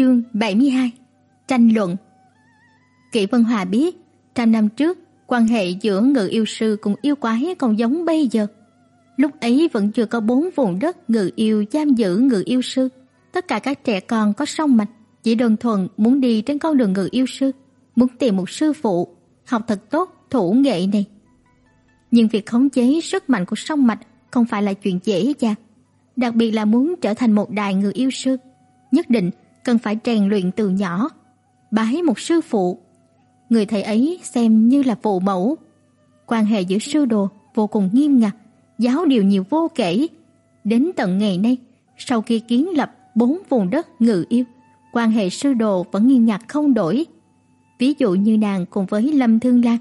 Chương 72 Tranh luận Kỷ Vân Hòa biết, trăm năm trước, quan hệ giữa ngự yêu sư cùng yêu quái còn giống bây giờ. Lúc ấy vẫn chưa có bốn vùng đất ngự yêu giam giữ ngự yêu sư. Tất cả các trẻ con có song mạch, chỉ đơn thuần muốn đi trên con đường ngự yêu sư, muốn tìm một sư phụ, học thật tốt thủ nghệ này. Nhưng việc khống chế sức mạnh của song mạch không phải là chuyện dễ dàng, đặc biệt là muốn trở thành một đại ngự yêu sư, nhất định cần phải rèn luyện từ nhỏ, bái một sư phụ. Người thầy ấy xem như là phụ mẫu. Quan hệ giữa sư đồ vô cùng nghiêm ngặt, giáo điều nhiều vô kể. Đến tận ngày nay, sau khi kiến lập bốn vùng đất ngự yêu, quan hệ sư đồ vẫn nghiêm ngặt không đổi. Ví dụ như nàng cùng với Lâm Thương Lan,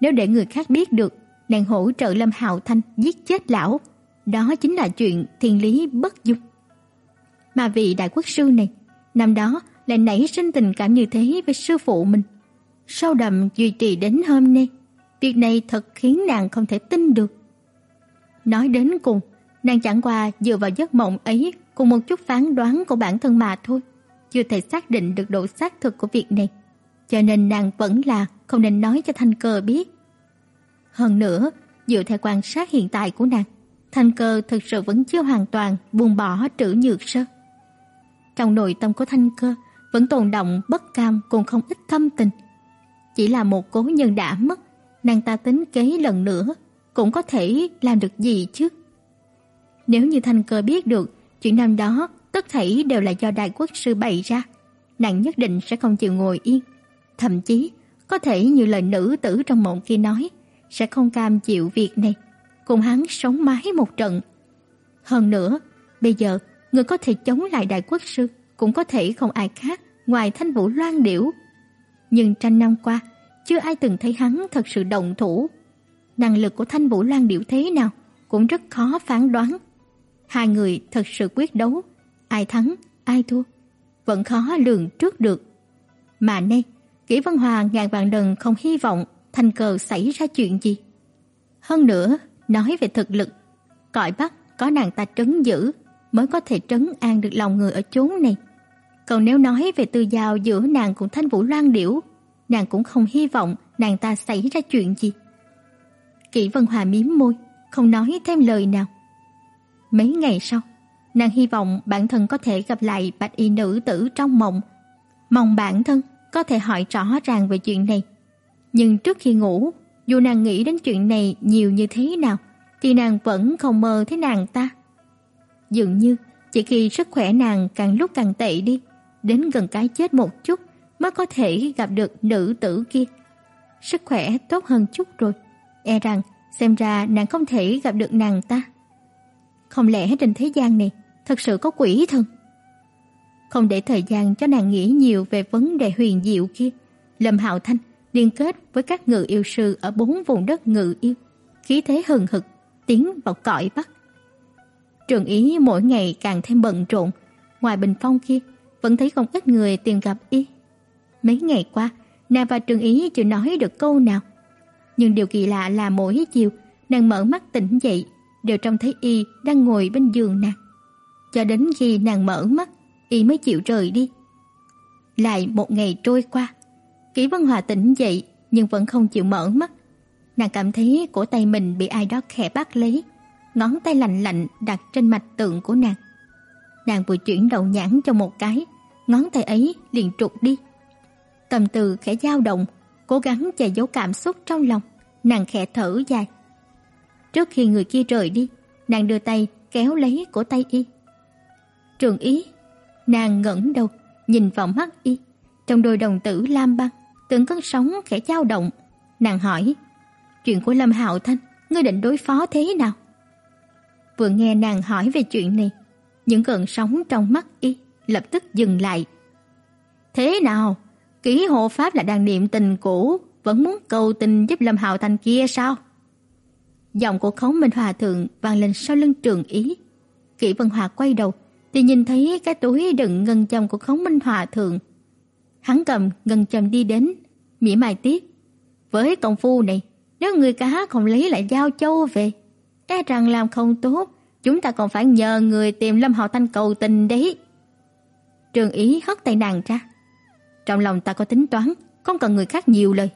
nếu để người khác biết được nàng hỗ trợ Lâm Hạo Thanh giết chết lão, đó chính là chuyện thiên lý bất dung. Mà vị đại quốc sư này, năm đó lại nảy sinh tình cảm như thế với sư phụ mình. Sâu đậm duy trì đến hôm nay, việc này thật khiến nàng không thể tin được. Nói đến cùng, nàng chẳng qua dựa vào giấc mộng ấy cùng một chút phán đoán của bản thân mà thôi, chưa thể xác định được độ xác thực của việc này. Cho nên nàng vẫn là không nên nói cho Thanh Cơ biết. Hơn nữa, dựa theo quan sát hiện tại của nàng, Thanh Cơ thực sự vẫn chưa hoàn toàn buông bỏ Trữ Nhược Sơ. Trong nội tâm của Thanh Cơ vẫn tồn động bất cam cùng không ít thâm tình. Chỉ là một cố nhân đã mất, nàng ta tính kế lần nữa cũng có thể làm được gì chứ? Nếu như Thanh Cơ biết được chuyện năm đó tất thảy đều là do đại quốc sư bày ra, nàng nhất định sẽ không chịu ngồi yên, thậm chí có thể như lời nữ tử trong mộng kia nói, sẽ không cam chịu việc này, cùng hắn sống mái một trận. Hơn nữa, bây giờ người có thể chống lại đại quốc sư cũng có thể không ai khác ngoài Thanh Vũ Loan Điểu. Nhưng tranh năm qua, chưa ai từng thấy hắn thật sự động thủ. Năng lực của Thanh Vũ Loan Điểu thế nào cũng rất khó phán đoán. Hai người thật sự quyết đấu, ai thắng, ai thua, vẫn khó lường trước được. Mà nay, Kỷ Văn Hòa ngàn vạn lần không hy vọng thành cờ xảy ra chuyện gì. Hơn nữa, nói về thực lực, cõi Bắc có nàng ta trấn giữ mới có thể trấn an được lòng người ở chốn này. Còn nếu nói về tư giao giữa nàng cùng Thanh Vũ Loan Điểu, nàng cũng không hy vọng nàng ta xảy ra chuyện gì. Kỷ Vân Hòa mím môi, không nói thêm lời nào. Mấy ngày sau, nàng hy vọng bản thân có thể gặp lại bạch y nữ tử trong mộng. Mong bản thân có thể hỏi rõ ràng về chuyện này. Nhưng trước khi ngủ, dù nàng nghĩ đến chuyện này nhiều như thế nào, thì nàng vẫn không mơ thấy nàng ta. Dường như chỉ khi sức khỏe nàng càng lúc càng tệ đi, đến gần cái chết một chút mới có thể gặp được nữ tử kia. Sức khỏe tốt hơn chút rồi, e rằng xem ra nàng không thể gặp được nàng ta. Không lẽ trên thế gian này thật sự có quỷ thần? Không để thời gian cho nàng nghĩ nhiều về vấn đề huyền diệu kia, Lâm Hạo Thanh liên kết với các ngự yêu sư ở bốn vùng đất ngự yêu, khí thế hừng hực tiến vào cõi Bắc. Trường Ý mỗi ngày càng thêm bận rộn, ngoài Bình Phong kia vẫn thấy không ít người tìm gặp y. Mấy ngày qua, nàng và Trường Ý chưa nói được câu nào. Nhưng điều kỳ lạ là mỗi chiều, nàng mở mắt tỉnh dậy, đều trông thấy y đang ngồi bên giường nàng. Cho đến khi nàng mở mắt, y mới chịu rời đi. Lại một ngày trôi qua, Kỷ Vân Hòa tỉnh dậy nhưng vẫn không chịu mở mắt. Nàng cảm thấy cổ tay mình bị ai đó khẽ bắt lấy, ngón tay lạnh lạnh đặt trên mạch tượng của nàng. Nàng vừa chuyển đầu nhãn cho một cái, ngón tay ấy liền trục đi. Tâm tư khẽ dao động, cố gắng che giấu cảm xúc trong lòng, nàng khẽ thở dài. Trước khi người kia rời đi, nàng đưa tay kéo lấy cổ tay y. Trường ý, nàng ngẩng đầu, nhìn vào mắt y, trong đôi đồng tử lam băng, từng cơn sóng khẽ dao động. Nàng hỏi, chuyện của Lâm Hạo Thanh, ngươi định đối phó thế nào? Vừa nghe nàng hỏi về chuyện này, những cơn sóng trong mắt y lập tức dừng lại. Thế nào? Ký hộ pháp là đang niệm tình cũ, vẫn muốn cầu tình giúp Lâm Hạo thành kia sao? Giọng của Khấu Minh Hòa thượng vang lên sau lưng Trường Ý. Kỷ Vân Hòa quay đầu thì nhìn thấy cái túi đựng ngân châm của Khấu Minh Hòa thượng. Hắn cầm ngân châm đi đến, mỉa mai tiếp. Với công phu này, nếu người cá không lấy lại giao châu về, e rằng làm không tốt, chúng ta còn phải nhờ người tìm Lâm Hạo Thanh cầu tình đấy. Trường Ý hất tay nàng ra. Trong lòng ta có tính toán, không cần người khác nhiều lời.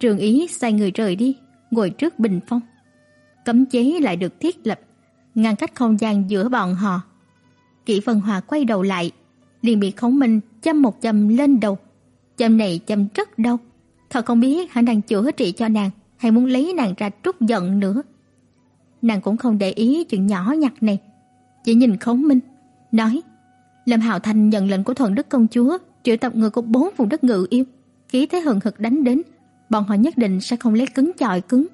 Trường Ý xoay người rời đi, ngồi trước bình phong. Cấm chế lại được thiết lập, ngăn cách không gian giữa bọn họ. Kỷ Vân Hòa quay đầu lại, liền bị Khổng Minh châm một châm lên đầu. Châm này châm rất đau, thật không biết hắn đang chữa trị cho nàng hay muốn lấy nàng ra trút giận nữa. Nàng cũng không để ý chuyện nhỏ nhặt này, chỉ nhìn Khổng Minh, nói: Lâm Hạo Thành nhận lệnh của thuần đức công chúa, triệu tập người của bốn vùng đất ngự yêu, khí thế hừng hực đánh đến, bọn họ nhất định sẽ không lấy cứng chọi cứng.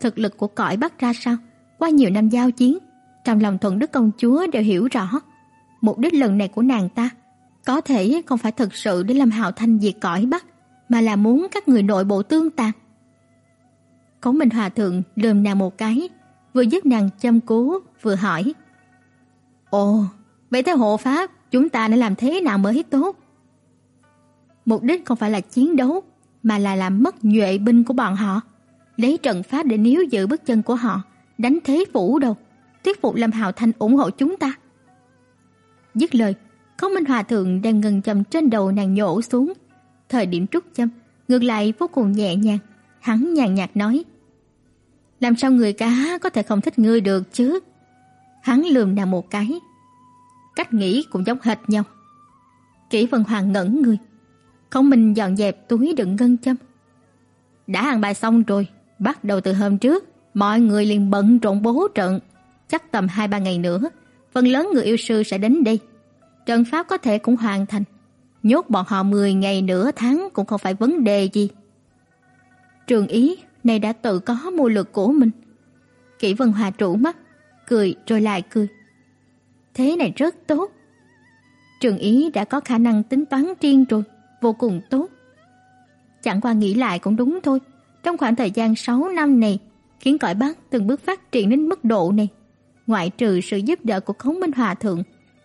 Thực lực của cõi Bắc ra sao, qua nhiều năm giao chiến, trong lòng thuần đức công chúa đều hiểu rõ. Mục đích lần này của nàng ta có thể không phải thực sự để Lâm Hạo Thanh diệt cõi Bắc, mà là muốn các người nội bộ tương tàn. Cố Minh Hòa thượng lườm nàng một cái, vừa giúp nàng chăm cứu, vừa hỏi: "Ồ, vậy theo hộ pháp, chúng ta nên làm thế nào mới tốt?" Mục đích không phải là chiến đấu, mà là làm mất nhuệ binh của bọn họ, lấy trận pháp để níu giữ bước chân của họ, đánh thế phủ đầu, thuyết phục Lâm Hạo Thanh ủng hộ chúng ta. Dứt lời, Khâu Minh Hòa thượng đang ngân châm trên đầu nàng nhổ xuống, thời điểm trúc châm, ngược lại vô cùng nhẹ nhàng, hắn nhàn nhạt nói: "Làm sao người cá có thể không thích ngươi được chứ?" Hắn lườm nàng một cái. Cách nghĩ cũng giống hệt nhau. Kỷ Vân Hoàng ngẩn người, không mình dọn dẹp túi đựng ngân châm. Đã ăn bài xong rồi, bắt đầu từ hôm trước, mọi người liền bận rộn bố trận, chắc tầm 2 3 ngày nữa, phần lớn người yêu sư sẽ đến đây. Trận pháp có thể cũng hoàn thành, nhốt bọn họ 10 ngày nửa tháng cũng không phải vấn đề gì. Trường Ý này đã tự có mưu lực của mình. Kỷ Vân Hòa trụ mắt, cười rồi lại cười. Thế này rất tốt. Trường Ý đã có khả năng tính toán riêng rồi vô cùng tốt. Chẳng qua nghĩ lại cũng đúng thôi, trong khoảng thời gian 6 năm này, khiến cõi Bắc từng bước phát triển đến mức độ này, ngoại trừ sự giúp đỡ của Khống Minh Hòa thượng,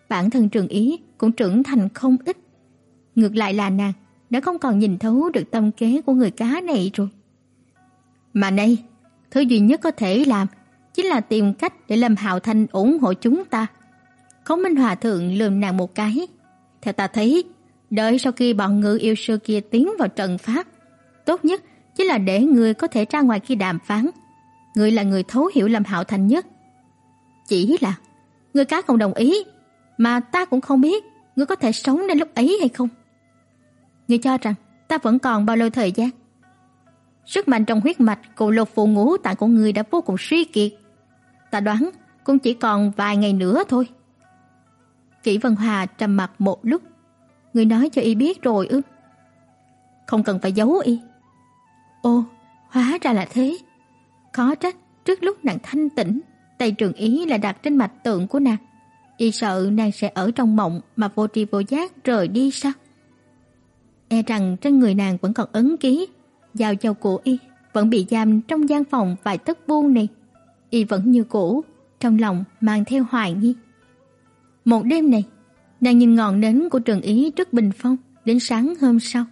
bản thân Trường Ý cũng trưởng thành không ít. Ngược lại là nàng đã không còn nhìn thấu được tâm kế của người cá này rồi. Mà đây, thứ duy nhất có thể làm chính là tìm cách để Lâm Hạo Thanh ủng hộ chúng ta. Khổng Minh Hòa thượng lườm nàng một cái. Theo ta thấy, Đợi sau khi bọn ngự yêu sư kia tiến vào trận pháp, tốt nhất chính là để người có thể ra ngoài khi đàm phán. Người là người thấu hiểu Lâm Hạo Thành nhất. Chỉ là người cá không đồng ý, mà ta cũng không biết người có thể sống đến lúc ấy hay không. Người cho rằng ta vẫn còn bao lâu thời gian? Sức mạnh trong huyết mạch của lục phụ ngũ tạng của người đã vô cùng suy kiệt. Ta đoán cũng chỉ còn vài ngày nữa thôi. Kỷ Vân Hòa trầm mặt một lúc, Người nói cho y biết rồi ư? Không cần phải giấu y. Ô, hóa ra là thế. Khó trách, trước lúc nàng thanh tỉnh, tay trường ý lại đặt trên mạch tượng của nàng. Y sợ nàng sẽ ở trong mộng mà vô tri vô giác rời đi sao? E rằng trên người nàng vẫn còn ấn ký, giao cho của y vẫn bị giam trong gian phòng vài tấc vuông này. Y vẫn như cũ, trong lòng mang theo hoài nghi. Một đêm này, Nàng nhìn ngọn nến của Trần Ý trước bình phong đến sáng hôm sau.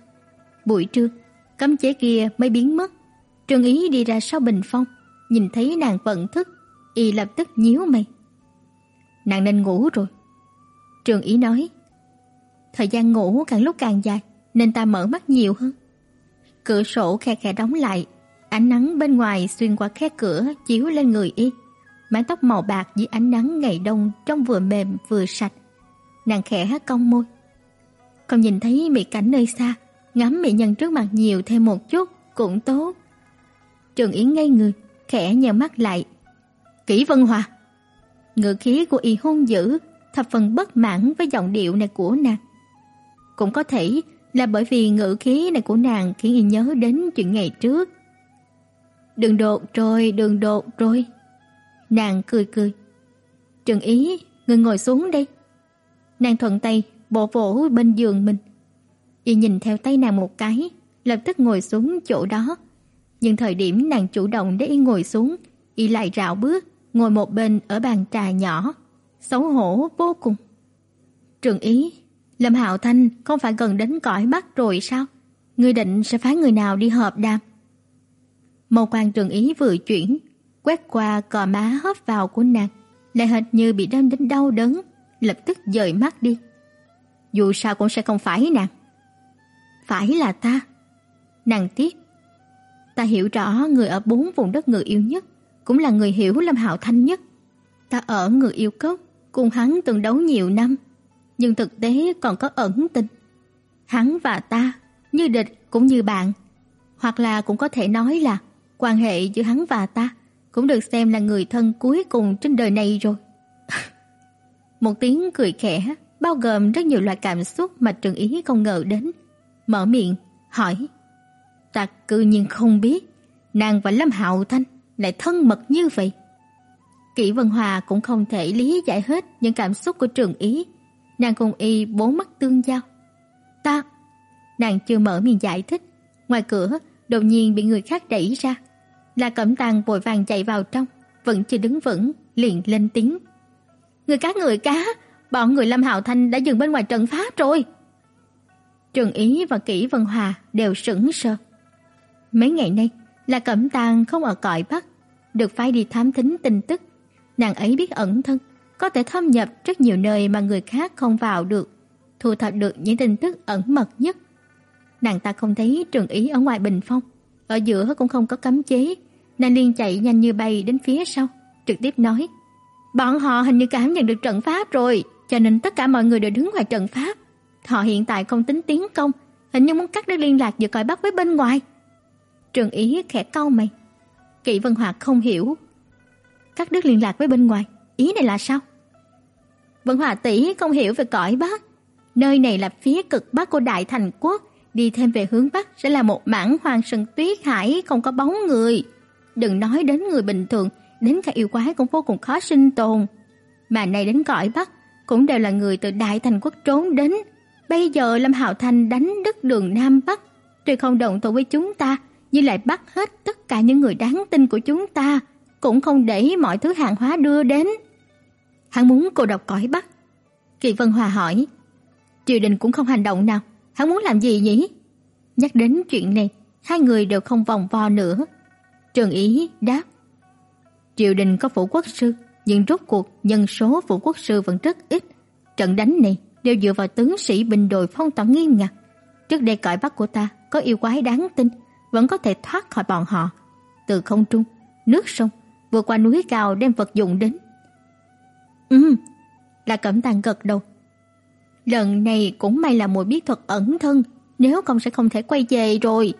Buổi trưa, cấm chế kia mới biến mất. Trần Ý đi ra sau bình phong, nhìn thấy nàng vận thức, y lập tức nhíu mày. Nàng nên ngủ rồi. Trường Ý nói, thời gian ngủ càng lúc càng dài, nên ta mở mắt nhiều hơn. Cửa sổ khe khe đóng lại, ánh nắng bên ngoài xuyên qua khe cửa chiếu lên người y. Mái tóc màu bạc dưới ánh nắng ngày đông trông vừa mềm vừa sạch nàng khẽ hát cong môi. không nhìn thấy mỹ cảnh nơi xa, ngắm mỹ nhân trước mặt nhiều thêm một chút cũng tốt. Trường Yến ngây người, khẽ nheo mắt lại. Kỷ Vân Hòa. Ngữ khí của y hung dữ, thập phần bất mãn với giọng điệu này của nàng. Cũng có thể là bởi vì ngữ khí này của nàng khiến y nhớ đến chuyện ngày trước. Đừng đột rồi, đừng đột rồi. Nàng cười cười. Trường Ý, ngươi ngồi xuống đây. Nàng thuận tay bộ vỗ bên giường mình. Y nhìn theo tay nàng một cái, lập tức ngồi xuống chỗ đó. Nhưng thời điểm nàng chủ động để y ngồi xuống, y lại rảo bước, ngồi một bên ở bàn trà nhỏ, xấu hổ vô cùng. Trường ý, Lâm Hạo Thanh không phải gần đến cõi Bắc rồi sao? Ngươi định sẽ phái người nào đi hợp đàm? Mâu quan trường ý vừa chuyển, quét qua cò má hớp vào của nàng, lại hệt như bị đâm đến đau đớn, lập tức dời mắt đi. dù sao cũng sẽ không phải nàng. Phải là ta. Nàng tiếc. Ta hiểu rõ người ở bốn vùng đất người yêu nhất, cũng là người hiểu Lâm Hạo Thanh nhất. Ta ở người yêu cốc, cùng hắn từng đấu nhiều năm, nhưng thực tế còn có ẩn tình. Hắn và ta, như địch cũng như bạn, hoặc là cũng có thể nói là quan hệ giữa hắn và ta cũng được xem là người thân cuối cùng trên đời này rồi. Một tiếng cười khẽ, bao gồm rất nhiều loại cảm xúc mà Trừng Ý không ngờ đến. Mở miệng, hỏi. Ta cư nhiên không biết, nàng và Lâm Hạo Thanh lại thân mật như vậy. Kỷ Vân Hòa cũng không thể lý giải hết những cảm xúc của Trường Ý. Nàng cùng y bốn mắt tương giao. Ta, nàng chưa mở miệng giải thích, ngoài cửa đột nhiên bị người khác đẩy ra. La Cẩm Tàng vội vàng chạy vào trong, vẫn chưa đứng vững, liền lên tiếng. Người cá người cá, bọn người Lâm Hạo Thanh đã dừng bên ngoài trận pháp rồi. Trường Ý và Kỷ Vân Hòa đều sững sờ. Mấy ngày nay, La Cẩm Tàng không ở cõi Bắc, được phái đi thám thính tin tức. Nàng ấy biết ẩn thân, có thể thâm nhập rất nhiều nơi mà người khác không vào được, thu thập được những tin tức ẩn mật nhất. Nàng ta không thấy Trường Ý ở ngoài bình phong, ở giữa cũng không có cấm chế, nàng liền chạy nhanh như bay đến phía sau, trực tiếp nói: Bọn họ hình như cảm nhận được trận pháp rồi, cho nên tất cả mọi người đều đứng ngoài trận pháp. Họ hiện tại không tính tiến công, hình như muốn cắt đứt liên lạc giữa cõi Bắc với bên ngoài. Trường Ý khẽ cau mày. Kỷ Vân Hoạt không hiểu. Cắt đứt liên lạc với bên ngoài, ý này là sao? Vân Hòa tỷ không hiểu về cõi Bắc. Nơi này là phía cực Bắc của Đại Thành Quốc, đi thêm về hướng Bắc sẽ là một mảng hoang sơn tuyết hải không có bóng người. Đừng nói đến người bình thường, đến cả yêu quái cũng vô cùng khó sinh tồn. Mà này đến cõi Bắc cũng đều là người từ Đại Thành Quốc trốn đến. Bây giờ Lâm Hạo Thành đánh đứt đường Nam Bắc, tuy không động thủ với chúng ta, nhưng lại bắt hết tất cả những người đáng tin của chúng ta, cũng không để mọi thứ hàng hóa đưa đến. Hắn muốn cô độc cõi Bắc. Kỳ Vân Hòa hỏi, triều đình cũng không hành động nào, hắn muốn làm gì nhỉ? Nhắc đến chuyện này, hai người đều không vòng vo nữa. Trường Ý đáp, triều đình có phủ quốc sư, nhưng rốt cuộc nhân số phủ quốc sư vẫn rất ít. Trận đánh này đều dựa vào tướng sĩ bình đội phong tỏa nghiêm ngặt. Trước đây cõi Bắc của ta có yêu quái đáng tin, vẫn có thể thoát khỏi bọn họ. Từ không trung, nước sông, vượt qua núi cao đem vật dụng đến. Ừm, là Cẩm Tàng gật đầu. Lần này cũng may là muội biết thuật ẩn thân, nếu không sẽ không thể quay về rồi.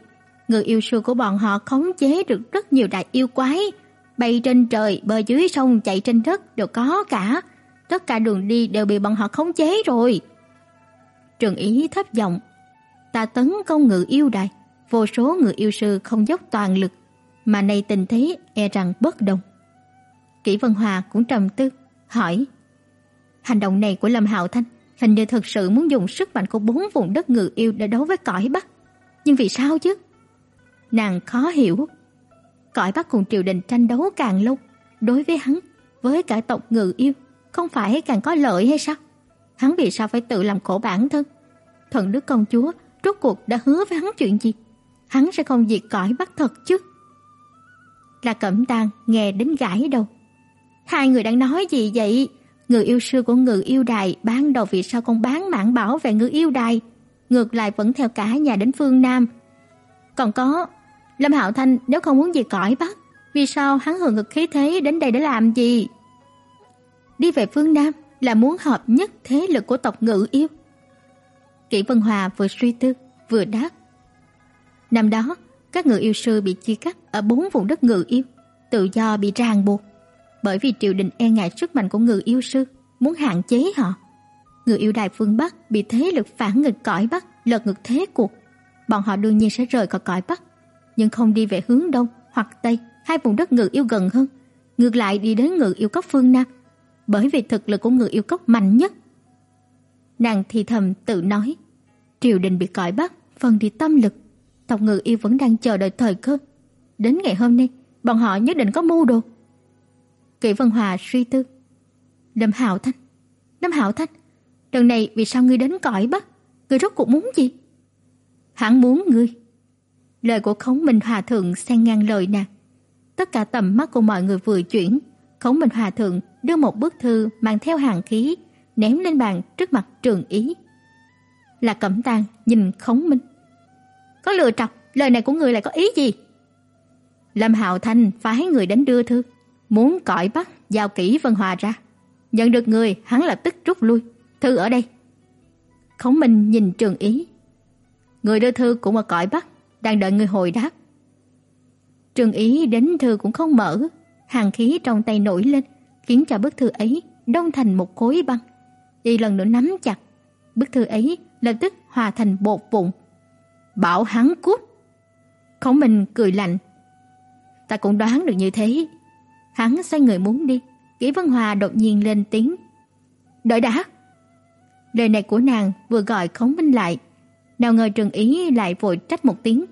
Người yêu sư của bọn họ khống chế được rất nhiều đại yêu quái, bay trên trời, bơi dưới sông, chạy trên đất đều có cả. Tất cả đường đi đều bị bọn họ khống chế rồi. Trường Ý thấp giọng, ta tấn công ngự yêu đài, vô số người yêu sư không dốc toàn lực, mà nay tình thế e rằng bất đồng. Kỷ Vân Hòa cũng trầm tư, hỏi: Hành động này của Lâm Hạo Thanh hình như thực sự muốn dùng sức mạnh của bốn vùng đất ngự yêu để đấu với cõi Bắc, nhưng vì sao chứ? Nàng khó hiểu. Cõi Bắc cùng triều đình tranh đấu càng lâu, đối với hắn, với cả tộc ngự yêu, không phải càng có lợi hay sao? Hắn vì sao phải tự làm khổ bản thân? Thần đức công chúa rốt cuộc đã hứa với hắn chuyện gì? Hắn sẽ không diệt cõi Bắc thật chứ? Là Cẩm Tang nghe đến gãi đầu. Hai người đang nói gì vậy? Người yêu sư của Ngự Yêu Đài ban đầu vì sao không bán mãn bảo vệ Ngự Yêu Đài, ngược lại vẫn theo cả nhà đến phương Nam. Còn có Lâm Hạo Thanh nếu không muốn gì cõi Bắc, vì sao hắn hưởng ngực khí thế đến đây để làm gì? Đi về phương Nam là muốn hợp nhất thế lực của tộc Ngự Yêu. Kỷ Vân Hòa vừa suy tư, vừa đáp. Năm đó, các ngự yêu sư bị chia cắt ở bốn vùng đất ngự yêu, tự do bị ràng buộc. Bởi vì triều đình e ngại sức mạnh của ngự yêu sư, muốn hạn chế họ. Ngự yêu đài phương Bắc bị thế lực phản nghịch cõi Bắc lật ngược thế cuộc. Bọn họ đương nhiên sẽ rời khỏi cõi Bắc, nhưng không đi về hướng Đông hoặc Tây, hai vùng đất ngự yêu gần hơn. Ngược lại đi đến ngự yêu cốc phương Nam, bởi vì thực lực của ngự yêu cốc mạnh nhất. Nàng thì thầm tự nói, triều đình bị cõi Bắc, phần thì tâm lực, tộc ngự yêu vẫn đang chờ đợi thời cơ. Đến ngày hôm nay, bọn họ nhất định có mưu đồ. Kỷ Vân Hòa suy tư. Lâm Hạo Thanh, Lâm Hạo Thanh, lần này vì sao ngươi đến cõi Bắc? Ngươi rốt cuộc muốn gì? Hắn muốn ngươi. Lời của Khống Minh Hòa thượng xen ngang lời nàng. Tất cả tầm mắt của mọi người vừa chuyển, Khống Minh Hòa thượng đưa một bức thư mang theo hàng khí ném lên bàn trước mặt Trường Ý. Là Cẩm Tàng nhìn Khống Minh. Có lựa trọc, lời này của người lại có ý gì? Lâm Hạo Thanh phái người đến đưa thư, muốn cõi bắt giao kỹ Vân Hòa ra. Nhận được người, hắn lập tức rút lui. Thư ở đây. Khổng Minh nhìn Trường Ý. Người đưa thư cũng ở cõi Bắc, đang đợi người hồi đáp. Trường Ý đến thư cũng không mở, hàng khí trong tay nổi lên, khiến cho bức thư ấy đông thành một khối băng. Y lần nữa nắm chặt, bức thư ấy lập tức hòa thành bột vụn. Bảo hắn cút. Khổng Minh cười lạnh. Ta cũng đoán được như thế. Hắn xoay người muốn đi, Kỷ Vân Hòa đột nhiên lên tiếng. "Đợi đã." Lời này của nàng vừa gọi Khổng Minh lại, nào ngờ Trường Ý lại vội trách một tiếng.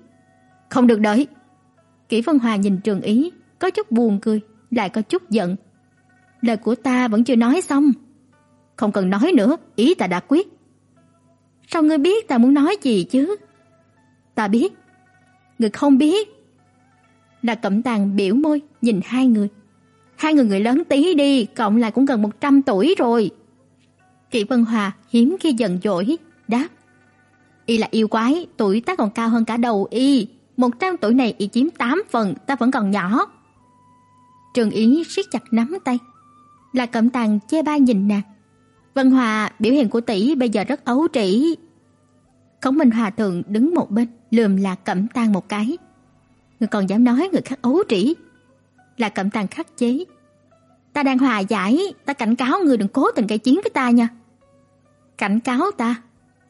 "Không được đợi." Kỷ Vân Hòa nhìn Trường Ý, có chút buồn cười, lại có chút giận. "Lời của ta vẫn chưa nói xong." "Không cần nói nữa, ý ta đã quyết." "Sao ngươi biết ta muốn nói gì chứ?" "Ta biết." "Ngươi không biết." Là Cẩm Tàng biểu môi nhìn hai người. Hai người người lớn tí đi, cộng lại cũng gần 100 tuổi rồi. Kỷ Vân Hòa hiếm khi giận dỗi, đáp. Y là yêu quái, tuổi ta còn cao hơn cả đầu y. 100 tuổi này y chiếm 8 phần, ta vẫn còn nhỏ. Trường Ý siết chặt nắm tay. Là cẩm tàng che ba nhìn nàng. Vân Hòa, biểu hiện của tỷ bây giờ rất ấu trĩ. Khổng Minh Hòa thượng đứng một bên, lườm là cẩm tàng một cái. Người còn dám nói người khác ấu trĩ là Cẩm Tàng khắc chế. Ta đang hòa giải, ta cảnh cáo ngươi đừng cố tình gây chiến với ta nha. Cảnh cáo ta?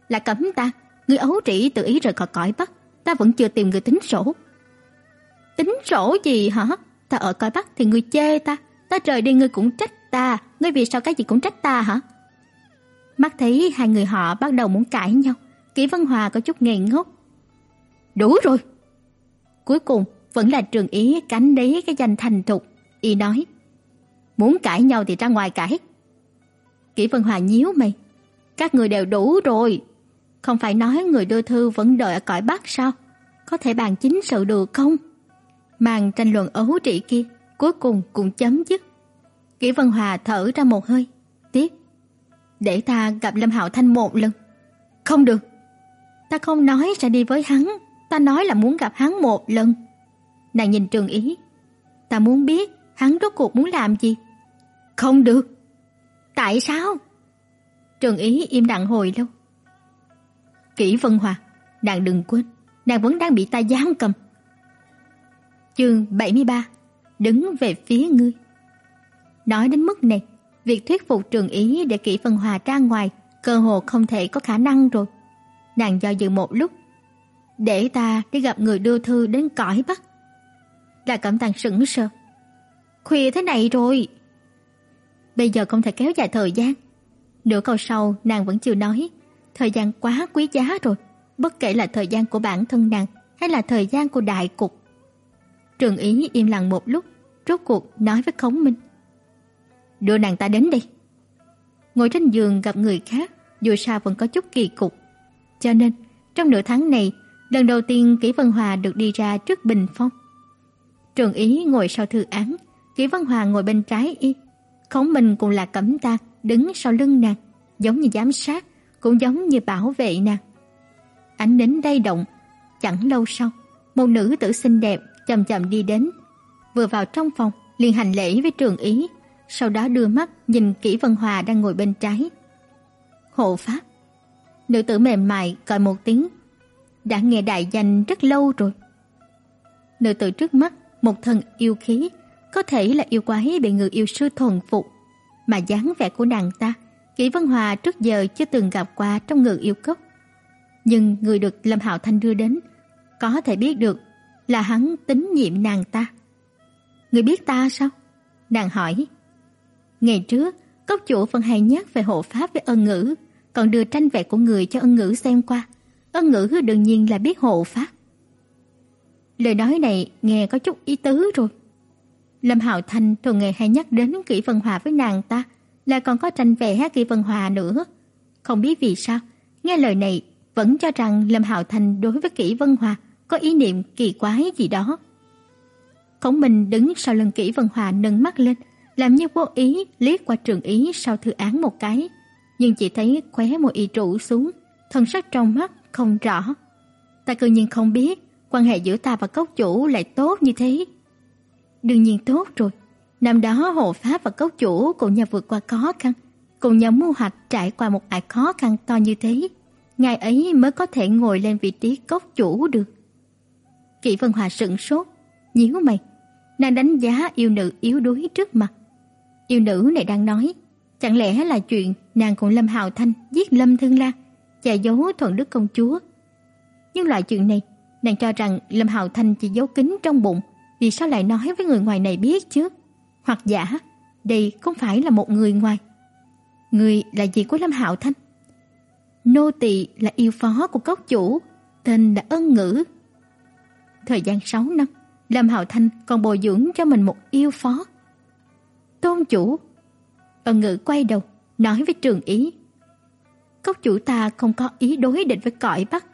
Là Cẩm ta. ngươi ấu trĩ tự ý rời khỏi cõi Bắc, ta vẫn chưa tìm người tính sổ. Tính sổ gì hả? Ta ở cõi Bắc thì ngươi chê ta, ta trời đi ngươi cũng trách ta, ngươi vì sao cái gì cũng trách ta hả? Mắt thấy hai người họ bắt đầu muốn cãi nhau, Kỷ Văn Hòa có chút ngây ngốc. Đủ rồi. Cuối cùng, vẫn là trường ý cánh đấy cái danh thành thục, y nói: "Muốn cãi nhau thì ra ngoài cãi." Kỷ Vân Hòa nhíu mày, "Các người đều đủ rồi, không phải nói người đưa thư vẫn đợi ở cõi Bắc sao? Có thể bàn chính sự được không?" Màn tranh luận ấu trĩ kia cuối cùng cũng chấm dứt. Kỷ Vân Hòa thở ra một hơi, tiếp: "Để ta gặp Lâm Hạo Thanh một lần." "Không được." Ta không nói sẽ đi với hắn, ta nói là muốn gặp hắn một lần. Nàng nhìn Trường Ý. Ta muốn biết hắn rốt cuộc muốn làm gì. Không được. Tại sao? Trường Ý im lặng hồi lâu. Kỷ Vân Hòa, nàng đừng quên, nàng vẫn đang bị ta giam cầm. Chương 73, đứng về phía ngươi. Nói đến mức này, việc thuyết phục Trường Ý để Kỷ Vân Hòa ra ngoài cơ hồ không thể có khả năng rồi. Nàng do dự một lúc, để ta đi gặp người đưa thư đến cõi Bắc. Là cảm Tàng sững sờ. Khuya thế này rồi. Bây giờ không thể kéo dài thời gian. Nửa câu sau nàng vẫn chưa nói, thời gian quá quý giá rồi, bất kể là thời gian của bản thân nàng hay là thời gian của đại cục. Trường Ý im lặng một lúc, rốt cuộc nói với Khống Minh: "Đưa nàng ta đến đi." Ngồi trên giường gặp người khác, dù sao vẫn có chút kỳ cục. Cho nên, trong nửa tháng này, lần đầu tiên Kỷ Vân Hòa được đi ra trước bình phong. Trường Ý ngồi sau thư án, Kỷ Văn Hòa ngồi bên trái y. Khổng Minh cùng là Cẩm ta đứng sau lưng nàng, giống như giám sát, cũng giống như bảo vệ nàng. Ánh nến lay động, chẳng lâu sau, một nữ tử xinh đẹp chậm chậm đi đến, vừa vào trong phòng, liền hành lễ với Trường Ý, sau đó đưa mắt nhìn Kỷ Văn Hòa đang ngồi bên trái. Hộ pháp. Nữ tử mềm mại gọi một tiếng, đã nghe đại danh rất lâu rồi. Nữ tử trước mắt một thân yêu khí, có thể là yêu quái bị người yêu sư thuần phục, mà dáng vẻ của nàng ta, Kỷ Vân Hòa trước giờ chưa từng gặp qua trong ngự yêu cốc. Nhưng người được Lâm Hạo Thanh đưa đến, có thể biết được là hắn tín nhiệm nàng ta. Người biết ta sao? Nàng hỏi. Ngày trước, cốc chủ phân hay nhắc về hộ pháp với ân ngữ, còn đưa tranh vẽ của người cho ân ngữ xem qua. Ân ngữ đương nhiên là biết hộ pháp. Lời nói này nghe có chút ý tứ rồi. Lâm Hạo Thanh thường ngày hay nhắc đến Kỷ Vân Hòa với nàng ta, là còn có tranh vẽ Kỷ Vân Hòa nữa. Không biết vì sao, nghe lời này vẫn cho rằng Lâm Hạo Thanh đối với Kỷ Vân Hòa có ý niệm kỳ quái gì đó. Khổng Minh đứng sau lưng Kỷ Vân Hòa nâng mắt lên, làm như vô ý liếc qua trường ý sau thư án một cái, nhưng chỉ thấy khóe môi y trụ xuống, thân sắc trong mắt không rõ. Ta cư nhiên không biết quan hệ giữa ta và cốc chủ lại tốt như thế. Đương nhiên tốt rồi. Năm đó hộ pháp và cốc chủ cùng nhau vượt qua khó khăn, cùng nhau mưu hoạch trải qua một ải khó khăn to như thế, ngài ấy mới có thể ngồi lên vị trí cốc chủ được. Kỷ Vân Hòa sững sốt, nhíu mày, nàng đánh giá yêu nữ yếu đuối trước mặt. Yêu nữ này đang nói, chẳng lẽ là chuyện nàng cùng Lâm Hạo Thanh giết Lâm Thương Lan, che giấu thuận đức công chúa. Nhưng loại chuyện này, nàng cho rằng Lâm Hạo Thanh chỉ giấu kín trong bụng, vì sao lại nói với người ngoài này biết chứ? Hoặc giả, đây không phải là một người ngoài. Người là gì của Lâm Hạo Thanh? Nô tỳ là yêu phó của cốc chủ, tên là Ân Ngữ. Thời gian 6 năm, Lâm Hạo Thanh còn bồi dưỡng cho mình một yêu phó. Tôn chủ, Ân Ngữ quay đầu, nói với Trường Ý. Cốc chủ ta không có ý đối địch với cõi Bắc,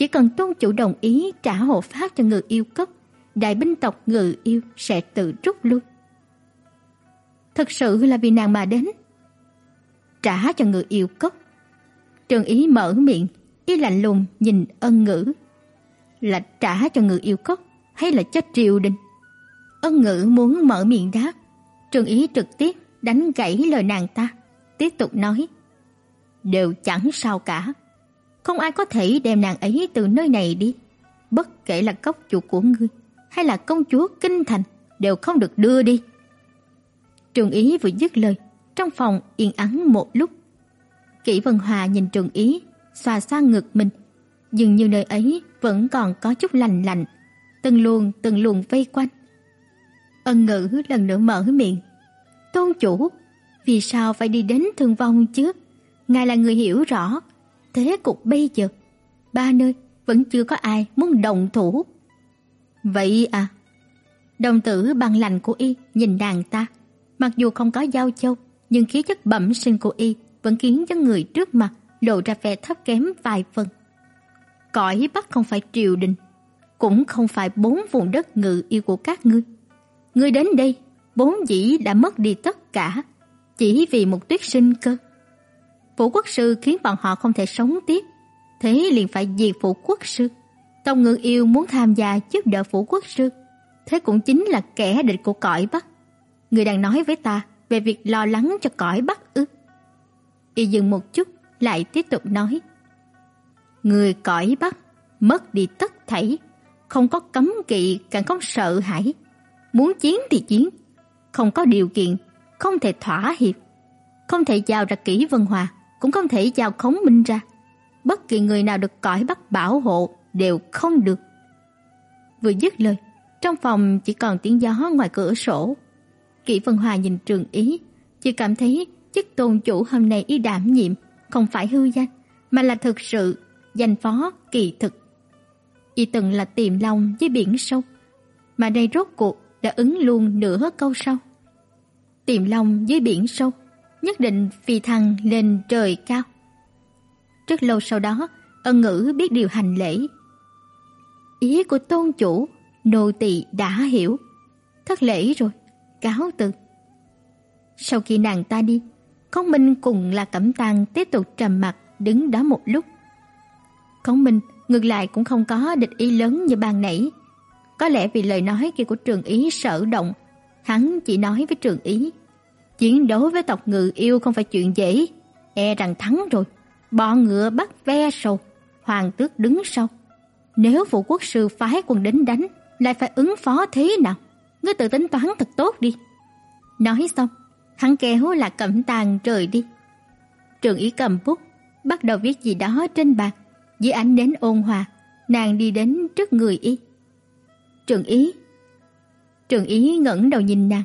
chỉ cần tôn chủ đồng ý trả hộ pháp cho người yêu cốc, đại binh tộc ngự yêu sẽ tự rút lui. Thật sự là vì nàng mà đến. Trả cho người yêu cốc. Trường ý mở miệng, y lạnh lùng nhìn ân ngữ. Là trả cho người yêu cốc hay là cho triều đình? Ân ngữ muốn mở miệng đáp. Trường ý trực tiếp đánh gãy lời nàng ta, tiếp tục nói. Đều chẳng sao cả. Không ai có thể đem nàng ấy từ nơi này đi. Bất kể là cốc chủ của ngươi hay là công chúa kinh thành đều không được đưa đi. Trường Ý vừa dứt lời, trong phòng yên ắng một lúc. Kỷ Vân Hòa nhìn Trường Ý, xoa xoa ngực mình, dường như nơi ấy vẫn còn có chút lạnh lạnh, từng luồng từng luồng vây quanh. Ân Ngữ lần nữa mở miệng, "Tôn chủ, vì sao phải đi đến thương vong chứ? Ngài là người hiểu rõ thế cục bây giờ, ba nơi vẫn chưa có ai muốn đồng thủ." "Vậy à?" Đồng tử bằng lạnh của y nhìn nàng ta, Mặc dù không có giao châu, nhưng khí chất bẩm sinh của y vẫn khiến cho người trước mặt lộ ra vẻ thấp kém vài phần. Cõi Bắc không phải triều đình, cũng không phải bốn vùng đất ngự yêu của các ngươi. Ngươi đến đây bốn dĩ đã mất đi tất cả, chỉ vì một tuyết sinh cơ. Phủ quốc sư khiến bọn họ không thể sống tiếp, thế liền phải diệt phủ quốc sư. Tông Ngự Yêu muốn tham gia giúp đỡ phủ quốc sư, thế cũng chính là kẻ địch của cõi Bắc. Người đang nói với ta về việc lo lắng cho cõi Bắc ư? Y dừng một chút, lại tiếp tục nói. Người cõi Bắc mất đi tất thảy, không có cấm kỵ càng không sợ hãi, muốn chiến thì chiến, không có điều kiện, không thể thỏa hiệp, không thể giao ra kỹ vân hòa, cũng không thể giao khống minh ra. Bất kỳ người nào được cõi bắt bảo hộ đều không được. Vừa dứt lời, trong phòng chỉ còn tiếng gió ngoài cửa sổ. Kỷ Vân Hòa nhìn Trường Ý, chỉ cảm thấy chức tôn chủ hôm nay y đảm nhiệm không phải hư danh, mà là thực sự danh phó kỳ thực. Y từng là tiềm long với biển sâu, mà đây rốt cuộc đã ứng luôn nửa câu sau. Tiềm long dưới biển sâu, nhất định phi thăng lên trời cao. Rất lâu sau đó, ân ngữ biết điều hành lễ. Ý của tôn chủ, nô tỳ đã hiểu. Thất lễ rồi cáo từ. Sau khi nàng ta đi, Khổng Minh cùng là Cẩm Tàng tiếp tục trầm mặc đứng đó một lúc. Khổng Minh ngược lại cũng không có địch ý lớn như ban nãy. Có lẽ vì lời nói kia của Trường Ý sở động, hắn chỉ nói với Trường Ý, chiến đấu với tộc Ngự Yêu không phải chuyện dễ, e rằng thắng rồi, bọn ngựa bắt ve sầu, hoàng tước đứng sau. Nếu phụ quốc sư phái quân đến đánh, lại phải ứng phó thế nào? ngươi tự tính toán thật tốt đi." Nói xong, hắn kéo là Cẩm Tàng rời đi. Trường Ý cầm bút, bắt đầu viết gì đó trên bàn, dưới ánh đến ôn hòa, nàng đi đến trước người y. Trường Ý. Trường Ý ngẩng đầu nhìn nàng.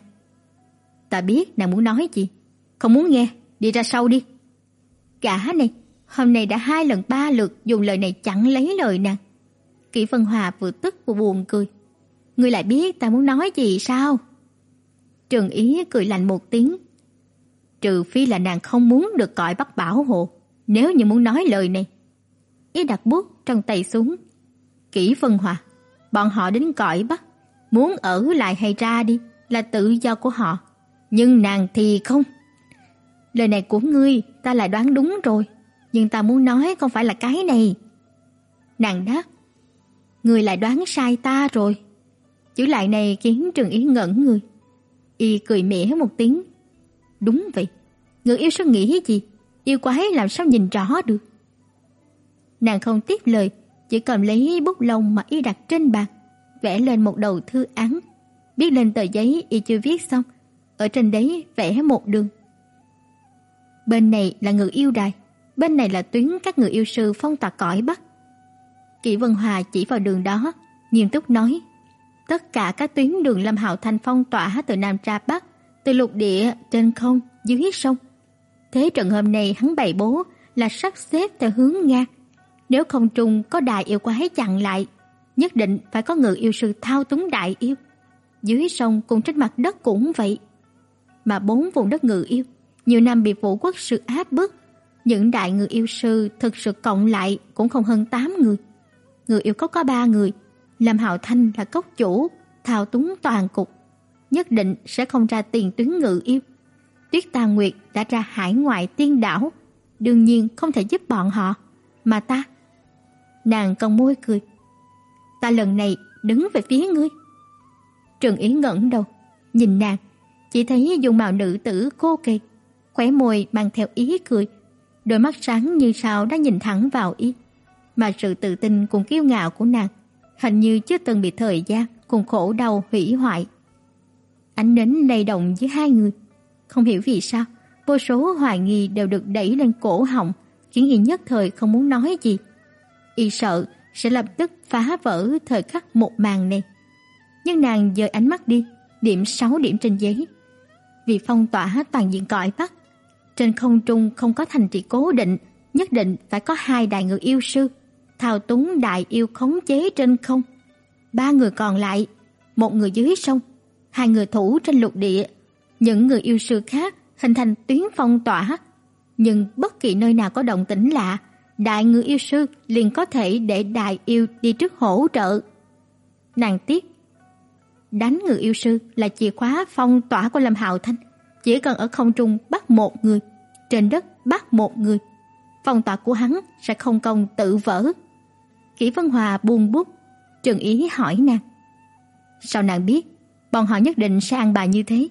Ta biết nàng muốn nói gì, không muốn nghe, đi ra sau đi. Cả này, hôm nay đã hai lần ba lượt dùng lời này chẳng lấy lời nàng. Kỷ Vân Hòa vừa tức vừa buồn cười. Ngươi lại biết ta muốn nói gì sao? Trừng Ý cười lạnh một tiếng. Trừ phi là nàng không muốn được cõi bắt bảo hộ, nếu như muốn nói lời này. Ý đặt bút trong tay xuống. Kỷ Vân hòa, bọn họ đến cõi bắt, muốn ở lại hay ra đi là tự do của họ, nhưng nàng thì không. Lời này của ngươi ta lại đoán đúng rồi, nhưng ta muốn nói không phải là cái này. Nàng đáp, người lại đoán sai ta rồi. Chữ lại này khiến Trường Ý ngẩn người. Y cười mỉa một tiếng. Đúng vậy, người yêu suy nghĩ gì? Yêu quái làm sao nhìn rõ được? Nàng không tiếp lời, chỉ cầm lấy bút lông mà y đặt trên bàn, vẽ lên một đầu thư án. Viết lên tờ giấy y chưa viết xong, ở trên đấy vẽ một đường. Bên này là người yêu đài, bên này là tuyến các người yêu sư phong tỏa cõi Bắc. Kỷ Vân Hòa chỉ vào đường đó, nghiêm túc nói: "Tất cả các tuyến đường Lâm Hạo Thanh phong tỏa từ Nam ra Bắc, từ lục địa, trên không, dưới sông. Thế trận hôm nay hắn bày bố là sắp xếp theo hướng ngang. Nếu không trung có đại yêu quái chặn lại, nhất định phải có người yêu sư thao túng đại yêu. Dưới sông cùng trên mặt đất cũng vậy. Mà bốn vùng đất ngự yêu, nhiều năm bị vũ quốc sư áp bức, những đại ngự yêu sư thực sự cộng lại cũng không hơn 8 người. ngự yêu cốc có 3 người, Lâm Hạo Thanh là cốc chủ, thao túng toàn cục, nhất định sẽ không ra tiền tuyến ngự yêu. Tuyết Tà Nguyệt đã ra hải ngoại tiên đảo, đương nhiên không thể giúp bọn họ, mà ta. Nàng cong môi cười. Ta lần này đứng về phía ngươi. trường Ý ngẩng đầu, nhìn nàng, chỉ thấy dung mạo nữ tử cô kỳ, khóe môi mang theo ý cười, đôi mắt sáng như sao đã nhìn thẳng vào y, mà sự tự tin cùng kiêu ngạo của nàng hình như chưa từng bị thời gian cùng khổ đau hủy hoại. Ánh nến lay động giữa hai người, không hiểu vì sao, vô số hoài nghi đều được đẩy lên cổ họng, khiến y nhất thời không muốn nói gì. Y sợ sẽ lập tức phá vỡ thời khắc một màn này. Nhưng nàng dời ánh mắt đi, điểm 6 điểm trên giấy. Vì phong tỏa toàn diện cõi Bắc, trên không trung không có thành trì cố định, nhất định phải có hai đại ngự yêu sư, thao túng đại yêu khống chế trên không. Ba người còn lại, một người dưới sông, hai người thủ trên lục địa, những người yêu sư khác hình thành tuyến phong tỏa. Nhưng bất kỳ nơi nào có động tĩnh lạ, đại ngự yêu sư liền có thể để đại yêu đi trước hỗ trợ. Nàng tiếc, đánh người yêu sư là chìa khóa phong tỏa của Lâm Hạo Thanh, chỉ cần ở không trung bắt một người, trên đất bắt một người, phong tỏa của hắn sẽ không công tự vỡ. Kỷ Vân Hòa buông bút, Trừng Ý hỏi nàng. Sao nàng biết bọn họ nhất định sẽ ăn bài như thế?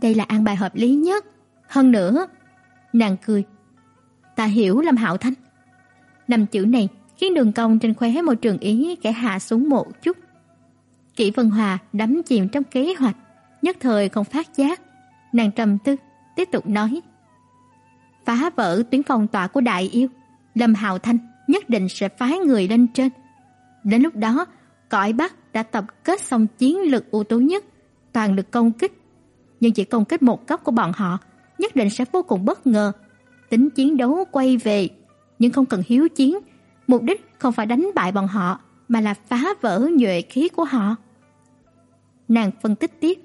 Đây là ăn bài hợp lý nhất, hơn nữa, nàng cười. Ta hiểu Lâm Hạo Thanh. Năm chữ này khiến đường cong trên khóe môi Trường Ý kẻ hạ xuống một chút. Kỷ Vân Hòa đắm chìm trong kế hoạch, nhất thời không phát giác. Nàng trầm tư, tiếp tục nói: "Phá vỡ tuyến phòng tỏa của đại yêu, Lâm Hạo Thanh nhất định sẽ phái người lên trên. Đến lúc đó, cõi Bắc đã tập kết xong chiến lực ưu tú nhất, toàn lực công kích. Nhưng chỉ công kích một góc của bọn họ, nhất định sẽ vô cùng bất ngờ. Tính chiến đấu quay về, nhưng không cần hiếu chiến, mục đích không phải đánh bại bọn họ, mà là phá vỡ nhuệ khí của họ. Nàng phân tích tiếp.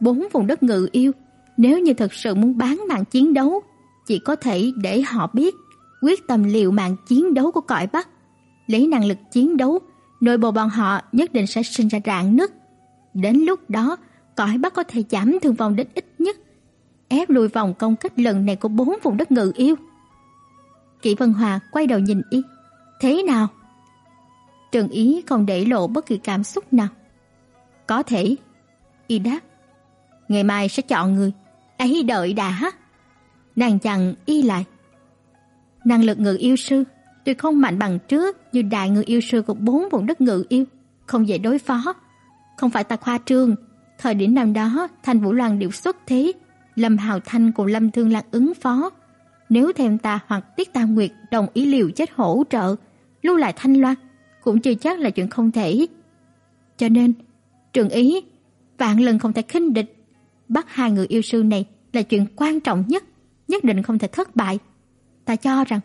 Bốn vùng đất ngự yêu, nếu như thật sự muốn bán mạng chiến đấu, chỉ có thể để họ biết quyết tâm liều mạng chiến đấu của cõi Bắc, lấy năng lực chiến đấu, nội bộ bọn họ nhất định sẽ sinh ra rạn nứt. Đến lúc đó, cõi Bắc có thể giảm thương vong đến ít nhất, ép lùi vòng công kích lần này của bốn vùng đất ngự yêu. Kỷ Vân Hòa quay đầu nhìn y, thế nào? Trần Ý không để lộ bất kỳ cảm xúc nào. Có thể. Y đáp. Ngày mai sẽ chọn người. Ấy đợi đã. Nàng chặn y lại. Năng lực ngự yêu sư tuy không mạnh bằng trước như đại ngự yêu sư của bốn vùng đất ngự yêu, không dễ đối phó. Không phải ta khoa trương, thời điểm năm đó Thanh Vũ Loan điều xuất thế, Lâm Hào Thanh cùng Lâm Thương Lan ứng phó. Nếu thêm ta hoặc Tiết Tam Nguyệt đồng ý liều chết hỗ trợ, lưu lại Thanh Loan, cũng chưa chắc là chuyện không thể. Cho nên, trường ý, vạn lần không thể khinh địch. Bắt hai người yêu sư này là chuyện quan trọng nhất, nhất định không thể thất bại. Ta cho rằng,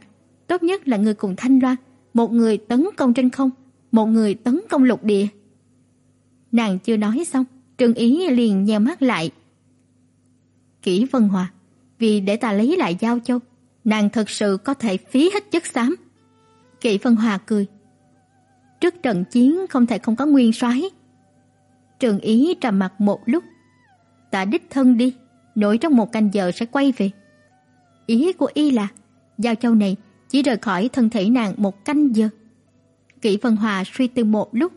tốt nhất là người cùng Thanh Loan, một người tấn công trên không, một người tấn công lục địa. Nàng chưa nói xong, Trương Ý liền nheo mắt lại. Kỷ Vân Hòa, vì để ta lấy lại giao châu, nàng thật sự có thể phí hết chất xám. Kỷ Vân Hòa cười. Trước trận chiến không thể không có nguyên soái. Trường Ý trầm mặt một lúc. Ta đích thân đi, nổi trong một canh giờ sẽ quay về. Ý của y là Giao châu này chỉ rời khỏi thân thể nàng một canh giờ. Kỷ Vân Hòa suy tư một lúc,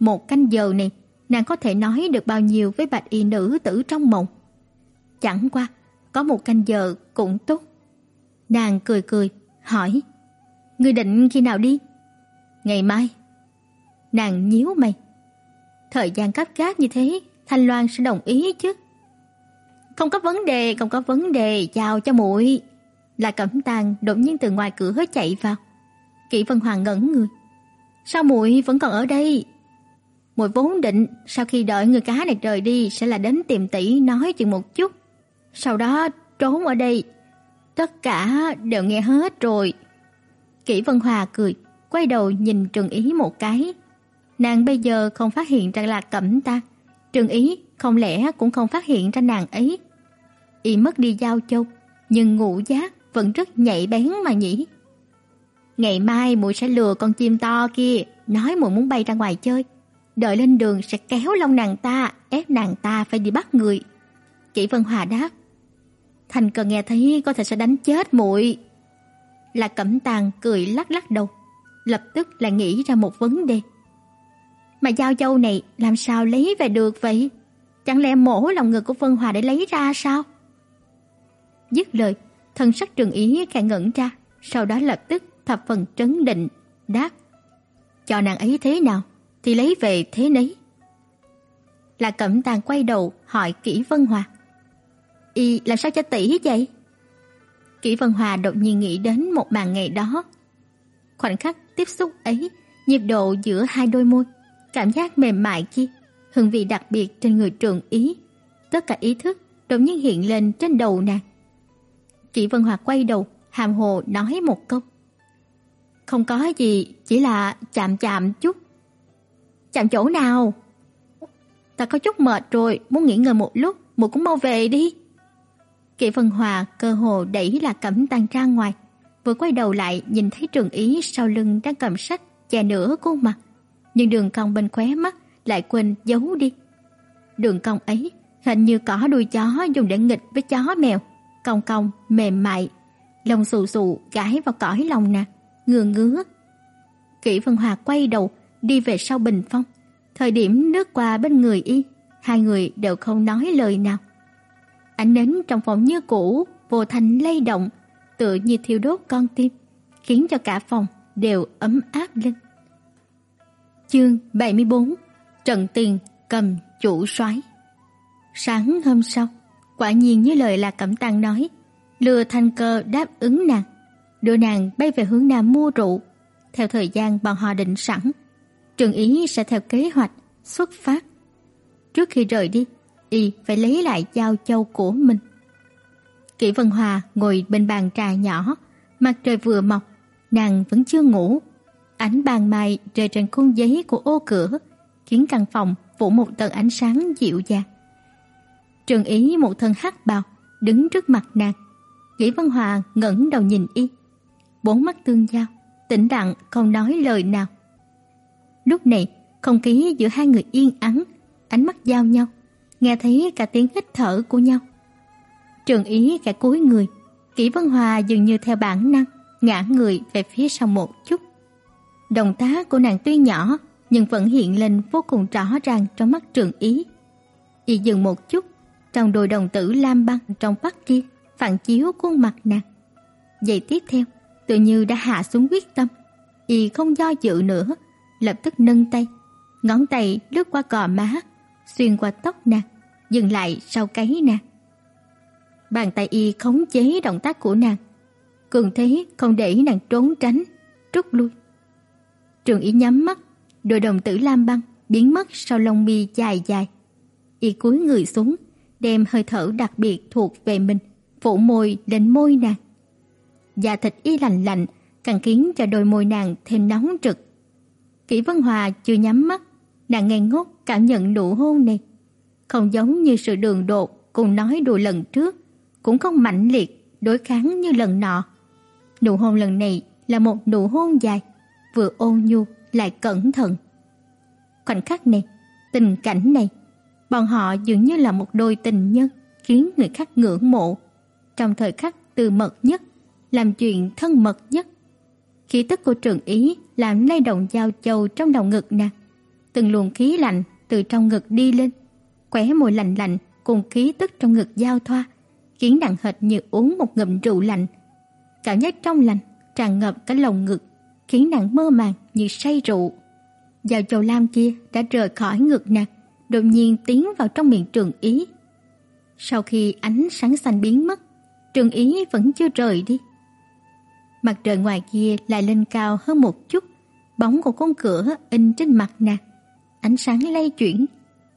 một canh giờ này nàng có thể nói được bao nhiêu với bạch y nữ tử trong mộng. Chẳng qua, có một canh giờ cũng tốt. Nàng cười cười, hỏi, Ngươi định khi nào đi? Ngày mai. Nàng nhíu mày. Thời gian cấp gáp như thế, Thanh Loan sẽ đồng ý chứ? Không có vấn đề, không có vấn đề, chào cho muội. Là Cẩm Tàng đột nhiên từ ngoài cửa chạy vào. Kỷ Vân Hoàng ngẩn người. Sao muội vẫn còn ở đây? Muội vốn định sau khi đợi người cá này rời đi sẽ là đến tìm tỷ nói chuyện một chút. Sau đó trốn ở đây. Tất cả đều nghe hết rồi. Kỷ Vân Hòa cười, quay đầu nhìn Trừng Ý một cái. Nàng bây giờ không phát hiện ra là Cẩm ta. Trừng Ý không lẽ cũng không phát hiện ra nàng ấy. Y mất đi giao châu, nhưng ngũ giác vẫn rất nhạy bén mà nhỉ. Ngày mai muội sẽ lừa con chim to kia, nói muội muốn bay ra ngoài chơi. Đợi lên đường sẽ kéo lông nàng ta, ép nàng ta phải đi bắt người. Kỷ Vân Hòa đáp. Thành cần nghe thấy có thể sẽ đánh chết muội. Là Cẩm Tàng cười lắc lắc đầu, lập tức lại nghĩ ra một vấn đề. Mà giao châu này làm sao lấy về được vậy? Chẳng lẽ mổ lòng ngực của Vân Hòa để lấy ra sao? Dứt lời, thân sắc Trường Ý khẽ ngẩn ra, sau đó lập tức thập phần trấn định, đáp: "Cho nàng ấy thế nào thì lấy về thế nấy." Là Cẩm Tàng quay đầu hỏi Kỷ Vân Hòa: "Y làm sao cho tỷ vậy?" Kỷ Vân Hòa đột nhiên nghĩ đến một màn ngày đó. Khoảnh khắc tiếp xúc ấy, nhịp độ giữa hai đôi môi, cảm giác mềm mại kia, hương vị đặc biệt trên người Trường Ý, tất cả ý thức đột nhiên hiện lên trên đầu nàng. Kỷ Vân Hòa quay đầu, hàm hồ nói một câu. Không có gì, chỉ là chạm chạm chút. Chạm chỗ nào? Ta có chút mệt rồi, muốn nghỉ ngơi một lúc, một cũng mau về đi. Kỷ Vân Hòa cơ hồ đẩy là cẩm tăng ra ngoài, vừa quay đầu lại nhìn thấy Trường Ý sau lưng đang cầm sách che nửa khuôn mặt, nhưng đường cong bên khóe mắt lại quên giấu đi. Đường cong ấy hình như có đuôi chó dùng để nghịch với chó mèo, cong cong mềm mại, lông xù xù gãi vào cõi lòng nè, ngừa ngứa. Kỷ Vân Hòa quay đầu đi về sau bình phong, thời điểm nước qua bên người y, hai người đều không nói lời nào. Ánh nến trong phòng như cũ, vô thành lay động, tựa như thiêu đốt con tim, khiến cho cả phòng đều ấm áp lên. Chương 74: Trần Tiền cầm chủ soái. Sáng hôm sau, quả nhiên như lời là Cẩm Tăng nói, Lừa Thanh Cơ đáp ứng nàng, đưa nàng bay về hướng nam mua rượu. Theo thời gian bọn họ định sẵn, Trường Ý sẽ theo kế hoạch xuất phát. Trước khi rời đi, y phải lấy lại giao châu của mình. Kỷ Vân Hòa ngồi bên bàn trà nhỏ, mặt trời vừa mọc, nàng vẫn chưa ngủ. Ánh bàn mai rơi trên khung giấy của ô cửa, khiến căn phòng phủ một tầng ánh sáng dịu dàng. Trường Ý một thân hắc bào đứng trước mặt nàng. Kỷ văn Hòa ngẩng đầu nhìn y, bốn mắt tương giao, tĩnh lặng không nói lời nào. Lúc này, không khí giữa hai người yên ắng, ánh mắt giao nhau, nghe thấy cả tiếng hít thở của nhau. Trường Ý cả cúi người, Kỷ văn Hòa dường như theo bản năng ngã người về phía sau một chút. Động tác của nàng tuy nhỏ nhưng vẫn hiện lên vô cùng rõ ràng trong mắt Trường Ý. Y dừng một chút, trong đôi đồng tử lam băng trong mắt kia phản chiếu khuôn mặt nàng. Giây tiếp theo, tự như đã hạ xuống quyết tâm, y không do dự nữa, lập tức nâng tay, ngón tay lướt qua cò má, xuyên qua tóc nàng, dừng lại sau gáy nàng. Bàn tay y khống chế động tác của nàng, cường thế không để nàng trốn tránh, rút lui. Trường Ý nhắm mắt, đôi đồng tử lam băng biến mất sau lông mi dài dài. Y cúi người xuống, đem hơi thở đặc biệt thuộc về mình phủ môi lên môi nàng. Da thịt y lạnh lạnh, càng khiến cho đôi môi nàng thêm nóng rực. Kỷ Vân Hòa chưa nhắm mắt, nàng ngây ngốc cảm nhận nụ hôn này, không giống như sự đường đột cùng nói đùa lần trước, cũng không mãnh liệt đối kháng như lần nọ. Nụ hôn lần này là một nụ hôn dài, vừa ôn nhu lại cẩn thận. Khoảnh khắc này, tình cảnh này, bọn họ dường như là một đôi tình nhân khiến người khác ngưỡng mộ. Trong thời khắc từ mật nhất, làm chuyện thân mật nhất. Khí tức của trường ý làm lay động giao châu trong đầu ngực nàng. Từng luồng khí lạnh từ trong ngực đi lên, khóe môi lạnh lạnh cùng khí tức trong ngực giao thoa, khiến nàng hệt như uống một ngụm rượu lạnh. Cảm giác trong lành tràn ngập cả lồng ngực, khiến nàng mơ màng như say rượu. Giao châu lam kia đã rời khỏi ngực nàng, đột nhiên tiến vào trong miệng Trường Ý. Sau khi ánh sáng xanh biến mất, Trường Ý vẫn chưa rời đi. Mặt trời ngoài kia lại lên cao hơn một chút, bóng của con cửa in trên mặt nàng. Ánh sáng lay chuyển,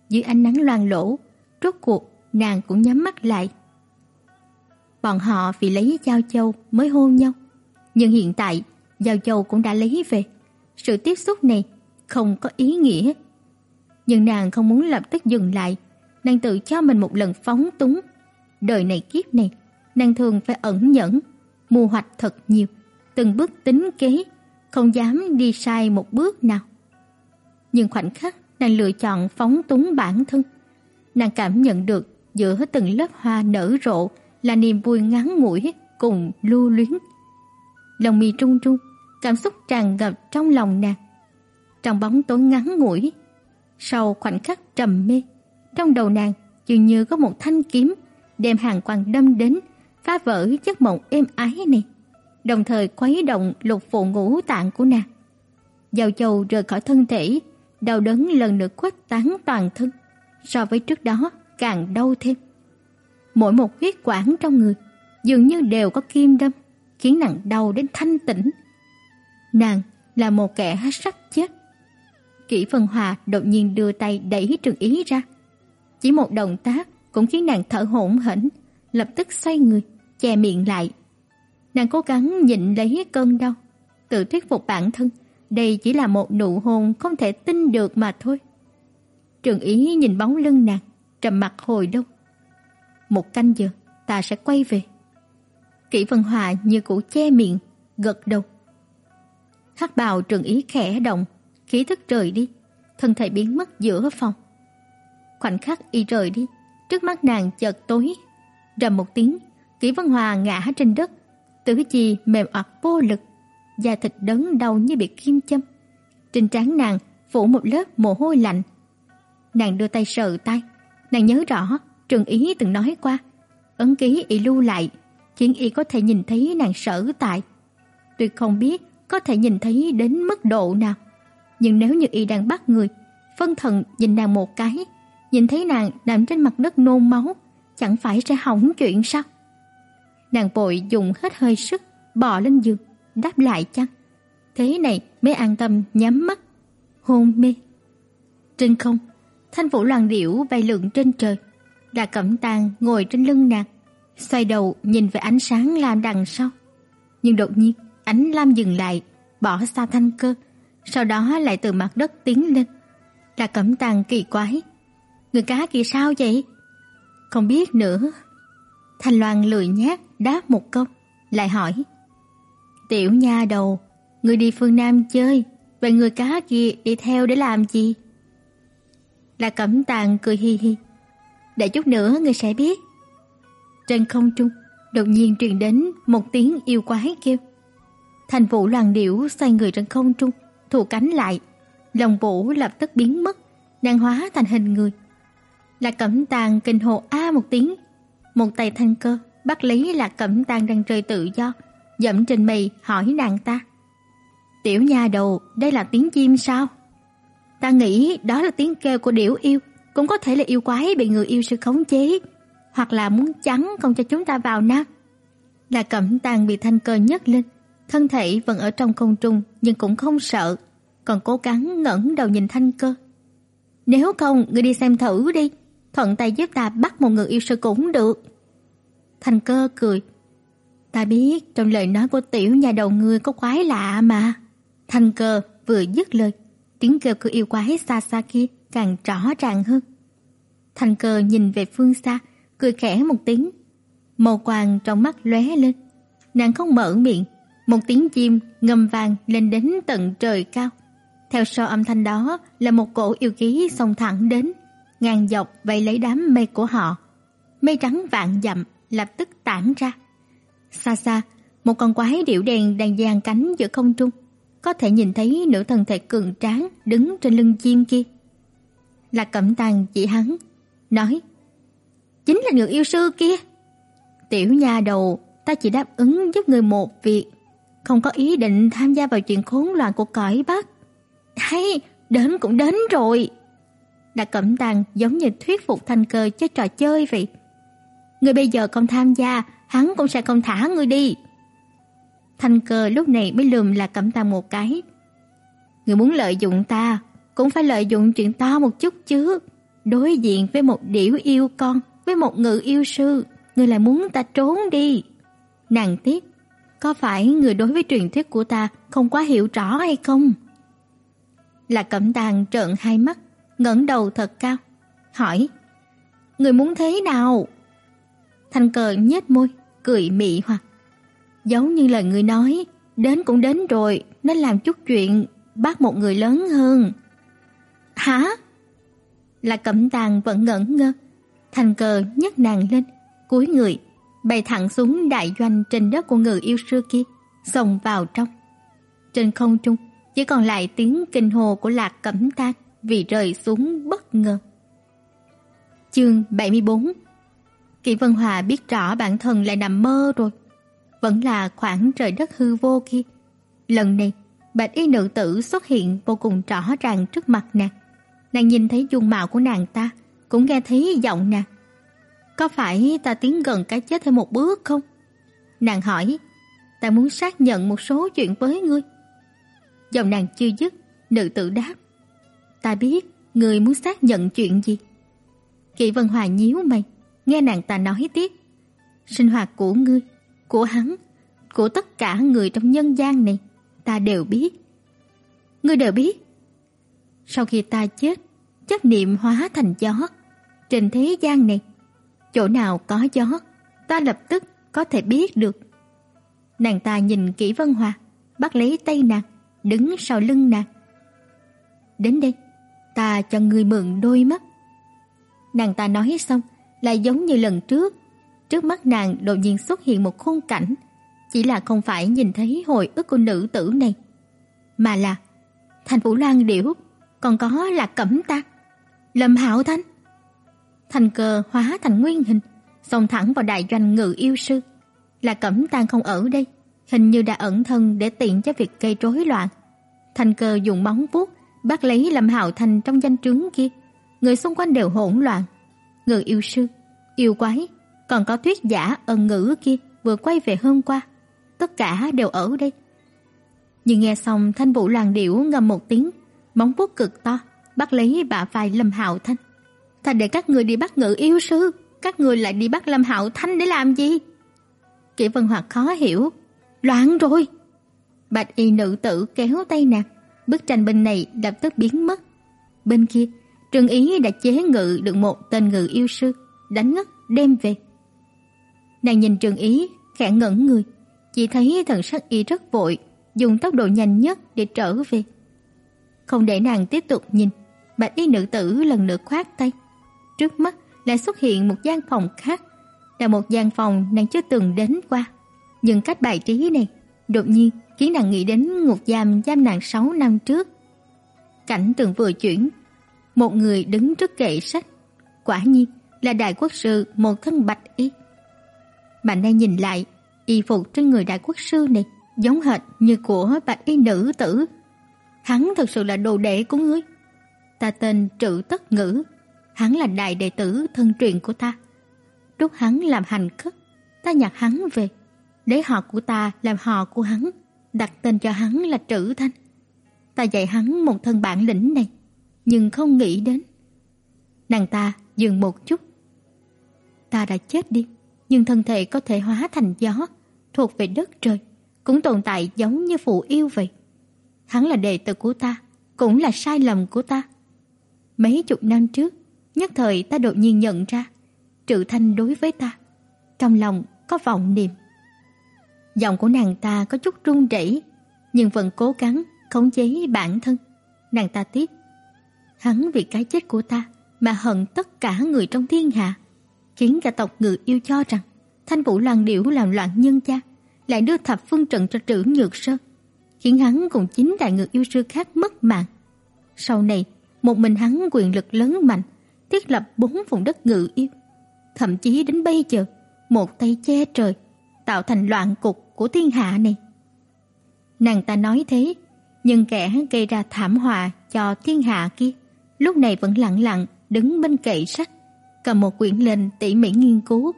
dưới ánh nắng loang lổ, rốt cuộc nàng cũng nhắm mắt lại. Bọn họ vì lấy Giao Châu mới hôn nhau, nhưng hiện tại Giao Châu cũng đã lấy về. Sự tiếp xúc này không có ý nghĩa. Nhưng nàng không muốn lập tức dừng lại, nàng tự cho mình một lần phóng túng. Đời này kiếp này, nàng thường phải ẩn nhẫn, mưu hoạch thật nhiều, từng bước tính kế, không dám đi sai một bước nào. Nhưng khoảnh khắc nàng lựa chọn phóng túng bản thân, nàng cảm nhận được giữa từng lớp hoa nở rộ là niềm vui ngắn ngủi cùng lưu luyến. Lòng mi trung trung, cảm xúc tràn ngập trong lòng nàng. Trong bóng tối ngắn ngủi, sau khoảnh khắc trầm mê, trong đầu nàng dường như có một thanh kiếm đem hàng quang đâm đến, phá vỡ giấc mộng êm ái này, đồng thời khuấy động lục phụ ngũ tạng của nàng. Giao Châu rời khỏi thân thể, đau đớn lần nữa khuếch tán toàn thân, so với trước đó càng đau thêm. Mỗi một huyết quản trong người dường như đều có kim đâm, khiến nàng đau đến thanh tỉnh. Nàng là một kẻ hát sắc chết. Kỷ Vân Hòa đột nhiên đưa tay đẩy Trường Ý ra. Chỉ một động tác cũng khiến nàng thở hổn hển, lập tức xoay người, che miệng lại. Nàng cố gắng nhịn lấy cơn đau, tự thuyết phục bản thân, đây chỉ là một nụ hôn không thể tin được mà thôi. Trường Ý nhìn bóng lưng nàng, trầm mặc hồi lâu. Một canh giờ, ta sẽ quay về. Kỷ Vân Hòa như cũ che miệng, gật đầu. Hắc bào Trường Ý khẽ động, khí thức rời đi, thân thể biến mất giữa phòng. Khoảnh khắc y rời đi, trước mắt nàng chợt tối, rầm một tiếng, Kỷ Vân Hòa ngã trên đất, tứ chi mềm oặt vô lực, da thịt đớn đau như bị kim châm. Trên trán nàng phủ một lớp mồ hôi lạnh. Nàng đưa tay sờ tay, nàng nhớ rõ Trường Ý từng nói qua, ấn ký y lưu lại, khiến y có thể nhìn thấy nàng sở tại. Tuy không biết có thể nhìn thấy đến mức độ nào, nhưng nếu như y đang bắt người, phân thần nhìn nàng một cái, nhìn thấy nàng nằm trên mặt đất nôn máu, chẳng phải sẽ hỏng chuyện sao? Nàng vội dùng hết hơi sức bò lên giường, đáp lại chăng? Thế này mới an tâm nhắm mắt, hôn mê. Trên không, thanh vũ loàn điểu bay lượn trên trời. Đà Cẩm Tàng ngồi trên lưng nàng, xoay đầu nhìn về ánh sáng lam đằng sau. Nhưng đột nhiên, ánh lam dừng lại, bỏ xa thanh cơ, sau đó lại từ mặt đất tiến lên. là Cẩm Tàng kỳ quái, người cá kia sao vậy? Không biết nữa. Thanh Loan lười nhác đáp một câu, lại hỏi: "Tiểu nha đầu, người đi phương Nam chơi, vậy người cá kia đi theo để làm gì?" Là Cẩm Tàng cười hi hi. "Để chút nữa người sẽ biết." Trên không trung, đột nhiên truyền đến một tiếng yêu quái kêu. Thành Vũ loàn Điểu xoay người trên không trung, thu cánh lại, lòng vũ lập tức biến mất, nàng hóa thành hình người. Lạc Cẩm Tàng kinh hô a một tiếng, một tay thanh cơ bắt lấy Lạc Cẩm Tàng đang rơi tự do, dẫm trên mây hỏi nàng ta. "Tiểu nha đầu, đây là tiếng chim sao?" Ta nghĩ đó là tiếng kêu của điểu yêu, cũng có thể là yêu quái bị người yêu sư khống chế, hoặc là muốn chắn không cho chúng ta vào nát Là Cẩm Tàng bị thanh cơ nhấc lên, thân thể vẫn ở trong không trung nhưng cũng không sợ, còn cố gắng ngẩng đầu nhìn thanh cơ. Nếu không, ngươi đi xem thử đi, thuận tay giúp ta bắt một người yêu sư cũng được. Thanh cơ cười. Ta biết trong lời nói của tiểu nhà đầu ngươi có quái lạ mà. Thanh cơ vừa dứt lời, tiếng kêu của yêu quái xa xa kia càng rõ ràng hơn. Thanh cơ nhìn về phương xa, cười khẽ một tiếng. Màu quàng trong mắt lóe lên. Nàng không mở miệng, một tiếng chim ngâm vang lên đến tận trời cao. Theo sau âm thanh đó là một cổ yêu khí xông thẳng đến, ngang dọc vây lấy đám mây của họ. Mây trắng vạn dặm lập tức tản ra. Xa xa, một con quái điểu đen đang giang cánh giữa không trung, có thể nhìn thấy nửa thân thể cường tráng đứng trên lưng chim kia. Là Cẩm Tàng chỉ hắn, nói: "Chính là người yêu sư kia." Tiểu nha đầu, ta chỉ đáp ứng giúp người một việc, không có ý định tham gia vào chuyện khốn loạn của cõi Bắc. Hay, đến cũng đến rồi. Đã Cẩm Tàng giống như thuyết phục Thanh Cơ chơi trò chơi vậy. Người bây giờ không tham gia, hắn cũng sẽ không thả người đi. Thanh Cơ lúc này mới lườm là Cẩm Tàng một cái. Người muốn lợi dụng ta, cũng phải lợi dụng chuyện to một chút chứ. Đối diện với một điểu yêu con, với một ngự yêu sư, người lại muốn ta trốn đi. Nàng tiếc, có phải người đối với truyền thuyết của ta không quá hiểu rõ hay không? Là Cẩm Tàng trợn hai mắt, ngẩng đầu thật cao, hỏi: "Người muốn thế nào?" Thanh Cờ nhếch môi, cười mị hoặc. Giống như lời người nói, đến cũng đến rồi, nên làm chút chuyện bắt một người lớn hơn. Hả? Là Cẩm Tàng vẫn ngẩn ngơ. Thanh Cờ nhấc nàng lên, cúi người, bay thẳng xuống đại doanh trên đất của người yêu xưa kia, xông vào trong. Trên không trung chỉ còn lại tiếng kinh hồ của Lạc Cẩm Tang vì rơi xuống bất ngờ. Chương 74 Kỷ Vân Hòa biết rõ bản thân lại nằm mơ rồi. Vẫn là khoảng trời đất hư vô kia. Lần này, bạch y nữ tử xuất hiện vô cùng rõ ràng trước mặt nàng. Nàng nhìn thấy dung mạo của nàng ta, cũng nghe thấy giọng nàng. Có phải ta tiến gần cái chết thêm một bước không? Nàng hỏi, ta muốn xác nhận một số chuyện với ngươi. Giọng nàng chưa dứt, nữ tử đáp, ta biết ngươi muốn xác nhận chuyện gì. kỳ Vân Hòa nhíu mày, nghe nàng ta nói tiếp, sinh hoạt của ngươi, của hắn, của tất cả người trong nhân gian này, ta đều biết. Ngươi đều biết. Sau khi ta chết, chấp niệm hóa thành gió, trên thế gian này chỗ nào có gió, ta lập tức có thể biết được. Nàng ta nhìn kỹ Vân Hòa, bắt lấy tay nàng, đứng sau lưng nàng. Đến đây, ta cho ngươi mượn đôi mắt. Nàng ta nói xong, lại giống như lần trước, trước mắt nàng đột nhiên xuất hiện một khung cảnh, chỉ là không phải nhìn thấy hồi ức của nữ tử này, mà là Thành Vũ lang điểu, còn có là Cẩm Tạc, Lâm Hạo Thanh. Thành cơ hóa thành nguyên hình, xông thẳng vào đại doanh ngự yêu sư. Là Cẩm Tang không ở đây, hình như đã ẩn thân để tiện cho việc gây rối loạn. Thành cơ dùng móng vuốt bắt lấy Lâm Hạo Thành trong danh trướng kia, người xung quanh đều hỗn loạn. Ngự yêu sư, yêu quái, còn có tuyết giả ân ngữ kia vừa quay về hôm qua, tất cả đều ở đây. Nhưng nghe xong Thanh Vũ Loan điểu ngầm một tiếng, móng vuốt cực to bắt lấy bả vai Lâm Hạo Thanh. Ta để các người đi bắt ngự yêu sư, các người lại đi bắt Lâm Hạo Thanh để làm gì? Kỷ Vân Hoạt khó hiểu, loạn rồi. Bạch y nữ tử kéo tay nàng, bức tranh bên này lập tức biến mất. Bên kia, Trương Ý đã chế ngự được một tên ngự yêu sư, đánh ngất đem về. Nàng nhìn Trương Ý, khẽ ngẩn người, chỉ thấy thần sắc y rất vội, dùng tốc độ nhanh nhất để trở về. Không để nàng tiếp tục nhìn, Bạch y nữ tử lần nữa khoát tay, trước mắt lại xuất hiện một gian phòng khác, là một gian phòng nàng chưa từng đến qua. Nhưng cách bài trí này đột nhiên khiến nàng nghĩ đến ngục giam giam nàng 6 năm trước. Cảnh tượng vừa chuyển, một người đứng trước kệ sách, quả nhiên là đại quốc sư một thân bạch y. bà nay nhìn lại, y phục trên người đại quốc sư này giống hệt như của bạch y nữ tử. Hắn thật sự là đồ đệ của ngươi. Ta tên Trự Tất Ngữ, hắn là đại đệ tử thân truyền của ta. Lúc hắn làm hành khất, ta nhặt hắn về, lấy họ của ta làm họ của hắn, đặt tên cho hắn là Trữ Thanh. Ta dạy hắn một thân bản lĩnh này, nhưng không nghĩ đến. Nàng ta dừng một chút. Ta đã chết đi, nhưng thân thể có thể hóa thành gió, thuộc về đất trời, cũng tồn tại giống như phụ yêu vậy. Hắn là đệ tử của ta, cũng là sai lầm của ta. Mấy chục năm trước, nhất thời ta đột nhiên nhận ra, Trự Thanh đối với ta, trong lòng có vọng niệm. Giọng của nàng ta có chút run rẩy, nhưng vẫn cố gắng khống chế bản thân. Nàng ta tiếp, hắn vì cái chết của ta mà hận tất cả người trong thiên hạ, khiến cả tộc người yêu cho rằng Thanh Vũ Loan Điểu làm loạn nhân gia, lại đưa thập phương trận cho Trử Nhược Sơn, khiến hắn cùng chín đại ngự yêu sư khác mất mạng. Sau này, một mình hắn quyền lực lớn mạnh, thiết lập bốn vùng đất ngự yêu, thậm chí đến bây giờ, một tay che trời, tạo thành loạn cục của thiên hạ này. Nàng ta nói thế, nhưng kẻ gây ra thảm họa cho thiên hạ kia, lúc này vẫn lặng lặng đứng bên kệ sách, cầm một quyển lên tỉ mỉ nghiên cứu.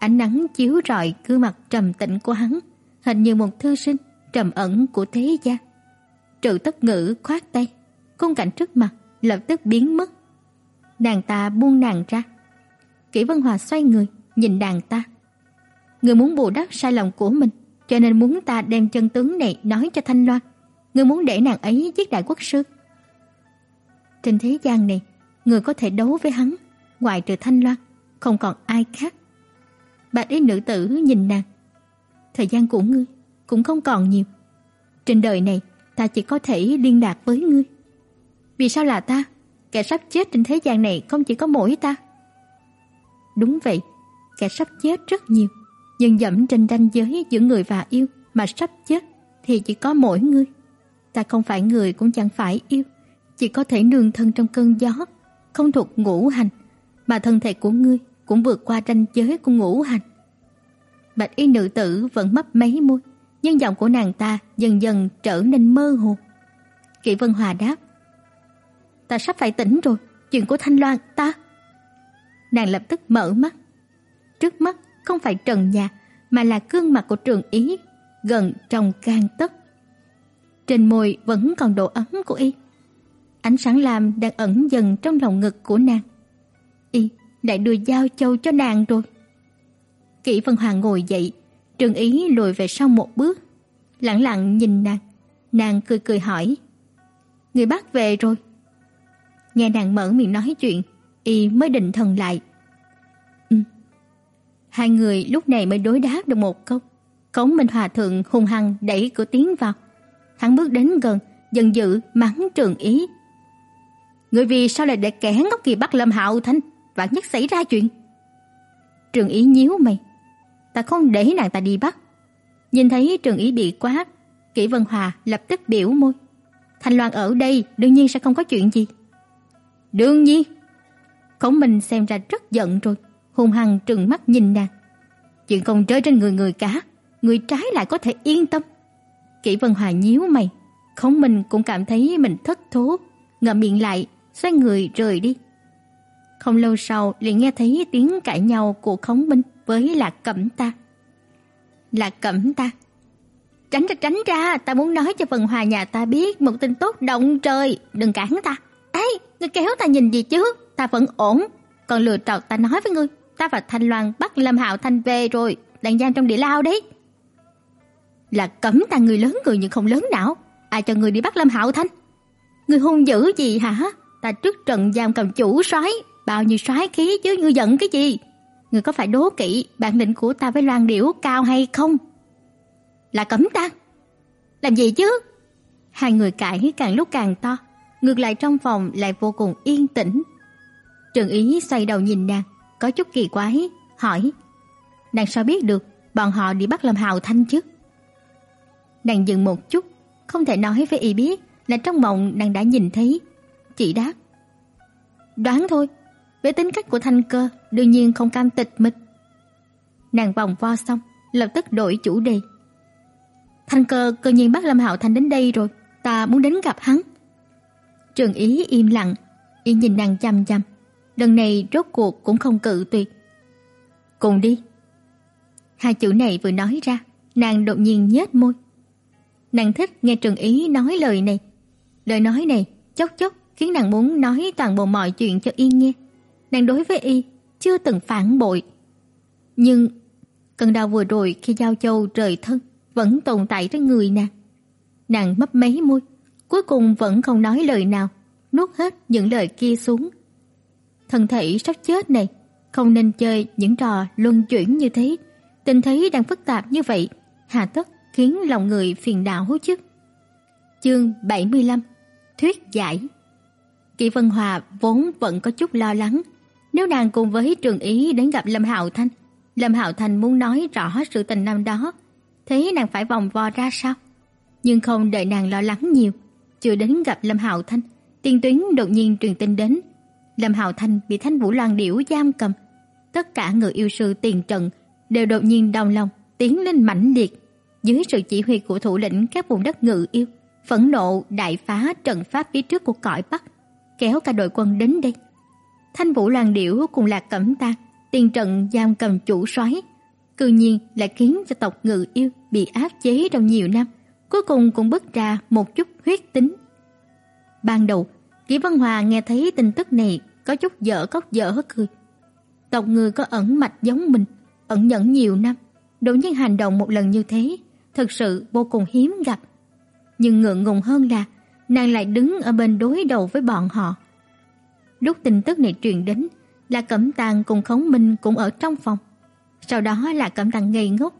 Ánh nắng chiếu rọi gương mặt trầm tĩnh của hắn, hình như một thư sinh trầm ẩn của thế gian. Trừ Tất Ngữ khoát tay, khung cảnh trước mặt lập tức biến mất. Nàng ta buông nàng ra. Kỷ Vân Hòa xoay người, nhìn nàng ta. Người muốn bù đắp sai lầm của mình, cho nên muốn ta đem chân tướng này nói cho Thanh Loan. Người muốn để nàng ấy giết đại quốc sư. Trên thế gian này, người có thể đấu với hắn, ngoại trừ Thanh Loan, không còn ai khác. Bạch y nữ tử nhìn nàng. Thời gian của ngươi cũng không còn nhiều. Trên đời này, ta chỉ có thể liên lạc với ngươi. Vì sao là ta? Kẻ sắp chết trên thế gian này không chỉ có mỗi ta. Đúng vậy, kẻ sắp chết rất nhiều, nhưng dẫm trên ranh giới giữa người và yêu mà sắp chết thì chỉ có mỗi ngươi. Ta không phải người cũng chẳng phải yêu, chỉ có thể nương thân trong cơn gió, không thuộc ngũ hành, mà thân thể của ngươi cũng vượt qua ranh giới của ngũ hành. Bạch y nữ tử vẫn mấp máy môi, nhưng giọng của nàng ta dần dần trở nên mơ hồ. Kỷ Vân Hòa đáp: "Ta sắp phải tỉnh rồi, chuyện của Thanh Loan ta." Nàng lập tức mở mắt. Trước mắt không phải trần nhà, mà là gương mặt của Trường Ý, gần trong gang tấc. Trên môi vẫn còn độ ấm của y. Ánh sáng lam đang ẩn dần trong lòng ngực của nàng. Y lại đưa dao châu cho nàng rồi. Kỷ Vân Hoàng ngồi dậy, Trường Ý lùi về sau một bước, lặng lặng nhìn nàng. Nàng cười cười hỏi: "Người bắt về rồi?" Nghe nàng mở miệng nói chuyện, y mới định thần lại. Ừ. Hai người lúc này mới đối đáp được một câu. Cống Minh Hòa thượng hung hăng đẩy cửa tiến vào. Hắn bước đến gần, dần dữ mắng Trường Ý. Người vì sao lại để kẻ ngốc kỳ bắt Lâm Hạo Thanh, vạn nhất xảy ra chuyện. Trường Ý nhíu mày, ta không để nàng ta đi bắt. Nhìn thấy Trường Ý bị quát, Kỷ Vân Hòa lập tức biểu môi. Thanh Loan ở đây đương nhiên sẽ không có chuyện gì. Đương nhiên. Khổng Minh xem ra rất giận rồi, hung hăng trừng mắt nhìn nàng. Chuyện không rơi trên người người cả, người trái lại có thể yên tâm. Kỷ Vân Hòa nhíu mày, Khổng Minh cũng cảm thấy mình thất thố, ngậm miệng lại, xoay người rời đi. Không lâu sau liền nghe thấy tiếng cãi nhau của Khổng Minh với Lạc Cẩm Ta. Lạc Cẩm Ta Tránh ra tránh ra, ta muốn nói cho Vân Hòa nhà ta biết một tin tốt động trời, đừng cản ta. Ấy, ngươi kéo ta nhìn gì chứ, ta vẫn ổn. Còn lừa trọc ta nói với ngươi, ta và Thanh Loan bắt Lâm Hạo Thanh về rồi, đang giam trong địa lao đấy. Là cấm ta người lớn người nhưng không lớn não, ai cho người đi bắt Lâm Hạo Thanh? Ngươi hung dữ gì hả? Ta trước trận giam cầm chủ soái, bao nhiêu soái khí chứ ngươi giận cái gì? Ngươi có phải đố kỵ bản lĩnh của ta với Loan Điểu cao hay không? Là cấm ta. Làm gì chứ? Hai người cãi càng lúc càng to, ngược lại trong phòng lại vô cùng yên tĩnh. Trần Ý xoay đầu nhìn nàng, có chút kỳ quái, hỏi: "Nàng sao biết được bọn họ đi bắt Lâm Hạo Thanh chứ?" Nàng dừng một chút, không thể nói với y biết là trong mộng nàng đã nhìn thấy, chỉ đáp: "Đoán thôi, với tính cách của Thanh Cơ, đương nhiên không cam tịch mịch." Nàng vòng vo xong, lập tức đổi chủ đề. Thanh Cơ cơ nhiên bắt Lâm Hạo Thanh đến đây rồi, ta muốn đến gặp hắn. Trường Ý im lặng, y nhìn nàng chăm chăm. Lần này rốt cuộc cũng không cự tuyệt. Cùng đi. Hai chữ này vừa nói ra, nàng đột nhiên nhếch môi. Nàng thích nghe Trường Ý nói lời này. Lời nói này chốc chốc khiến nàng muốn nói toàn bộ mọi chuyện cho y nghe. Nàng đối với y chưa từng phản bội. Nhưng cơn đau vừa rồi khi giao châu rời thân vẫn tồn tại trên người nàng. Nàng mấp máy môi, cuối cùng vẫn không nói lời nào, nuốt hết những lời kia xuống. Thân thể sắp chết này, không nên chơi những trò luân chuyển như thế. Tình thế đang phức tạp như vậy, hà tất khiến lòng người phiền não chứ. Chương 75: Thuyết giải. Kỷ Vân Hòa vốn vẫn có chút lo lắng, nếu nàng cùng với Trường Ý đến gặp Lâm Hạo Thanh, Lâm Hạo Thanh muốn nói rõ sự tình năm đó, thấy nàng phải vòng vo ra sao. Nhưng không đợi nàng lo lắng nhiều, chưa đến gặp Lâm Hạo Thanh, Tiền Tuyến đột nhiên truyền tin đến, Lâm Hạo Thanh bị Thanh Vũ Loan điểu giam cầm. Tất cả người yêu sư tiền trận đều đột nhiên đồng lòng, tiến lên mãnh liệt, dưới sự chỉ huy của thủ lĩnh các vùng đất ngự yêu, phẫn nộ đại phá trận pháp phía trước của cõi Bắc, kéo cả đội quân đến đây. Thanh Vũ Loan điểu cùng Lạc Cẩm ta tiền trận giam cầm chủ soái, cư nhiên lại khiến cho tộc ngự yêu bị áp chế trong nhiều năm, cuối cùng cũng bứt ra một chút huyết tính. Ban đầu, Kỷ Văn Hòa nghe thấy tin tức này có chút dở cốc dở cười. Tộc người có ẩn mạch giống mình, ẩn nhẫn nhiều năm, đột nhiên hành động một lần như thế, thực sự vô cùng hiếm gặp. Nhưng ngượng ngùng hơn là nàng lại đứng ở bên đối đầu với bọn họ. Lúc tin tức này truyền đến, là Cẩm Tàng cùng Khống Minh cũng ở trong phòng. Sau đó là Cẩm Tàng ngây ngốc.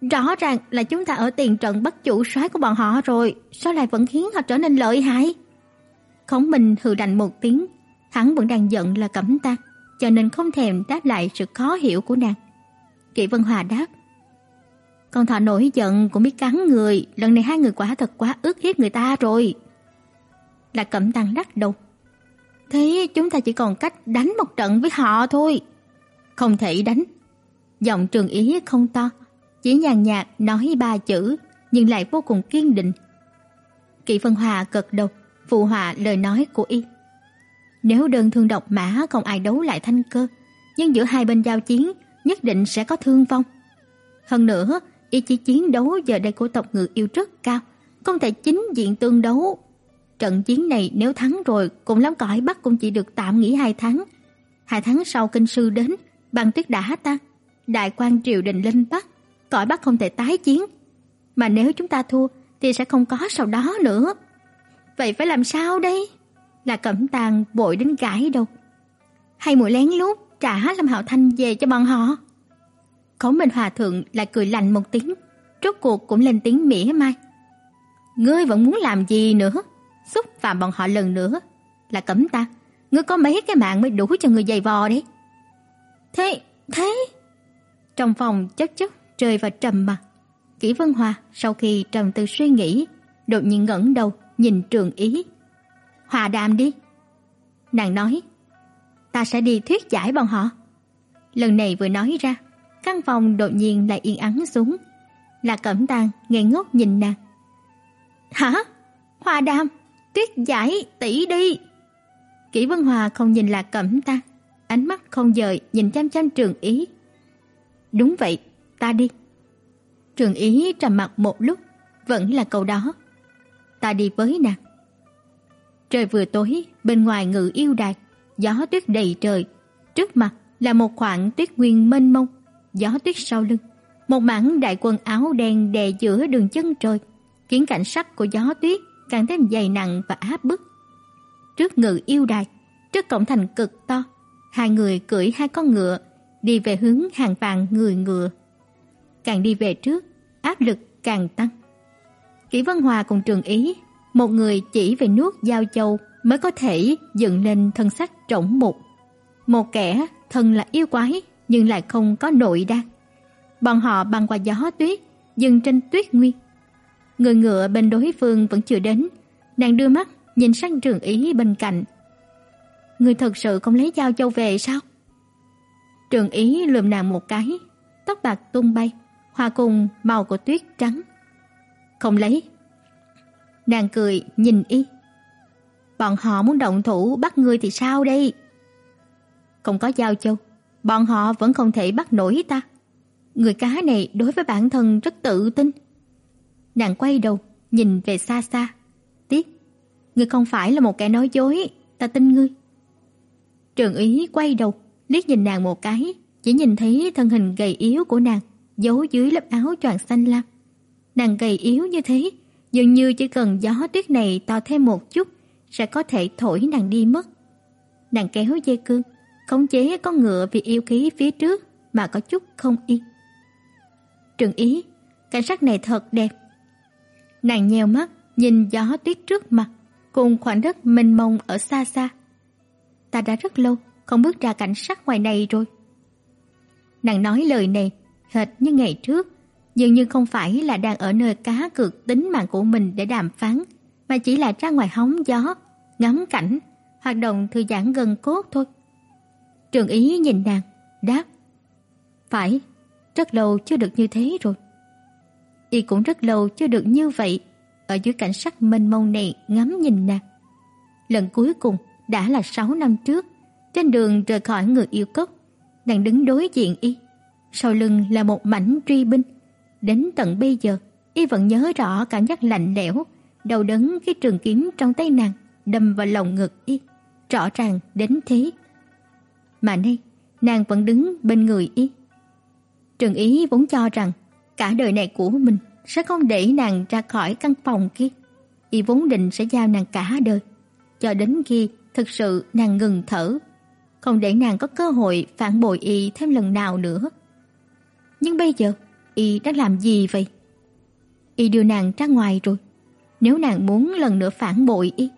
Rõ ràng là chúng ta ở tiền trận bắt chủ soái của bọn họ rồi, sao lại vẫn khiến họ trở nên lợi hại? Khổng Minh hừ lạnh một tiếng, hắn vẫn đang giận là Cẩm ta, cho nên không thèm đáp lại sự khó hiểu của nàng. Kỷ Vân Hòa đáp: "Con thỏ nổi giận cũng biết cắn người, lần này hai người quả thật quá ức hiếp người ta rồi." Là Cẩm Tăng lắc đầu. "Thế chúng ta chỉ còn cách đánh một trận với họ thôi." "Không thể đánh." Giọng Trường Ý không to, chỉ nhàn nhạt nói ba chữ nhưng lại vô cùng kiên định. Kỷ Vân Hòa gật đầu, phụ họa lời nói của y. Nếu đơn thương độc mã không ai đấu lại thanh cơ, nhưng giữa hai bên giao chiến nhất định sẽ có thương vong. Hơn nữa, ý chí chiến đấu giờ đây của tộc ngự yêu rất cao, không thể chính diện tương đấu. Trận chiến này nếu thắng rồi, cùng lắm cõi Bắc cũng chỉ được tạm nghỉ hai tháng. Hai tháng sau kinh sư đến, băng tuyết đã tan, đại quan triều đình lên Bắc, cõi Bắc không thể tái chiến. Mà nếu chúng ta thua thì sẽ không có sau đó nữa. Vậy phải làm sao đây? là Cẩm Tàng vội đến gãi đầu. Hay muội lén lút trả Lâm Hạo Thanh về cho bọn họ. Khổng Minh Hòa thượng lại cười lạnh một tiếng, rốt cuộc cũng lên tiếng mỉa mai. Ngươi vẫn muốn làm gì nữa? Xúc phạm bọn họ lần nữa. Là Cẩm Tàng, ngươi có mấy cái mạng mới đủ cho ngươi dày vò đấy. Thế, thế. Trong phòng chất chất rơi vào trầm mặc. Kỷ Vân Hòa sau khi trầm tư suy nghĩ, đột nhiên ngẩng đầu nhìn Trường Ý hòa đàm đi. Nàng nói, ta sẽ đi thuyết giải bọn họ. Lần này vừa nói ra, căn phòng đột nhiên lại yên ắng xuống. Là Cẩm Tang ngây ngốc nhìn nàng. Hả? Hòa đàm, tuyết giải tỷ đi. Kỷ Vân Hòa không nhìn là Cẩm Tang, ánh mắt không dời nhìn chăm chăm Trường Ý. Đúng vậy, ta đi. Trường Ý trầm mặc một lúc, vẫn là câu đó. Ta đi với nàng. Trời vừa tối, bên ngoài ngự yêu đài, gió tuyết đầy trời, trước mặt là một khoảng tuyết nguyên mênh mông, gió tuyết sau lưng, một mảng đại quân áo đen đè giữa đường chân trời, khiến cảnh sắc của gió tuyết càng thêm dày nặng và áp bức. Trước ngự yêu đài, trước cổng thành cực to, hai người cưỡi hai con ngựa đi về hướng hàng vàng người ngựa. Càng đi về trước, áp lực càng tăng. Kỷ Vân Hòa cùng Trường Ý một người chỉ về nước giao châu mới có thể dựng lên thân sắc trọng mục. Một kẻ thân là yêu quái nhưng lại không có nội đan. Bọn họ băng qua gió tuyết, dừng trên tuyết nguyên. Người ngựa bên đối phương vẫn chưa đến, nàng đưa mắt nhìn sang Trường Ý bên cạnh. Người thật sự không lấy giao châu về sao? Trường Ý lườm nàng một cái, tóc bạc tung bay, hòa cùng màu của tuyết trắng. Không lấy, Nàng cười nhìn y. Bọn họ muốn động thủ bắt ngươi thì sao đây? Không có giao châu, bọn họ vẫn không thể bắt nổi ta. Người cá này đối với bản thân rất tự tin. Nàng quay đầu, nhìn về xa xa. Tiếc, ngươi không phải là một kẻ nói dối, ta tin ngươi. Trường ý quay đầu, liếc nhìn nàng một cái, chỉ nhìn thấy thân hình gầy yếu của nàng giấu dưới lớp áo choàng xanh lam. Nàng gầy yếu như thế, Dường như chỉ cần gió tuyết này to thêm một chút sẽ có thể thổi nàng đi mất. Nàng kéo dây cương, khống chế con ngựa vì yêu khí phía trước mà có chút không yên. Trường ý, cảnh sắc này thật đẹp. Nàng nheo mắt, nhìn gió tuyết trước mặt, cùng khoảng đất mênh mông ở xa xa. Ta đã rất lâu không bước ra cảnh sắc ngoài này rồi. Nàng nói lời này hệt như ngày trước, dường như không phải là đang ở nơi cá cược tính mạng của mình để đàm phán, mà chỉ là ra ngoài hóng gió, ngắm cảnh, hoạt động thư giãn gần cốt thôi. Trường Ý nhìn nàng, đáp: "Phải, rất lâu chưa được như thế rồi." Y cũng rất lâu chưa được như vậy, ở dưới cảnh sắc mênh mông này ngắm nhìn nàng. Lần cuối cùng đã là 6 năm trước, trên đường rời khỏi người yêu cốc, nàng đứng đối diện y, sau lưng là một mảnh truy binh. Đến tận bây giờ, y vẫn nhớ rõ cảm giác lạnh lẽo, đau đớn khi trường kiếm trong tay nàng đâm vào lồng ngực y, rõ ràng đến thế. Mà nay, nàng vẫn đứng bên người y. Trường Ý vốn cho rằng cả đời này của mình sẽ không để nàng ra khỏi căn phòng kia. Y vốn định sẽ giao nàng cả đời, cho đến khi thực sự nàng ngừng thở, không để nàng có cơ hội phản bội y thêm lần nào nữa. Nhưng bây giờ, y đã làm gì vậy? Y đưa nàng ra ngoài rồi. Nếu nàng muốn lần nữa phản bội y,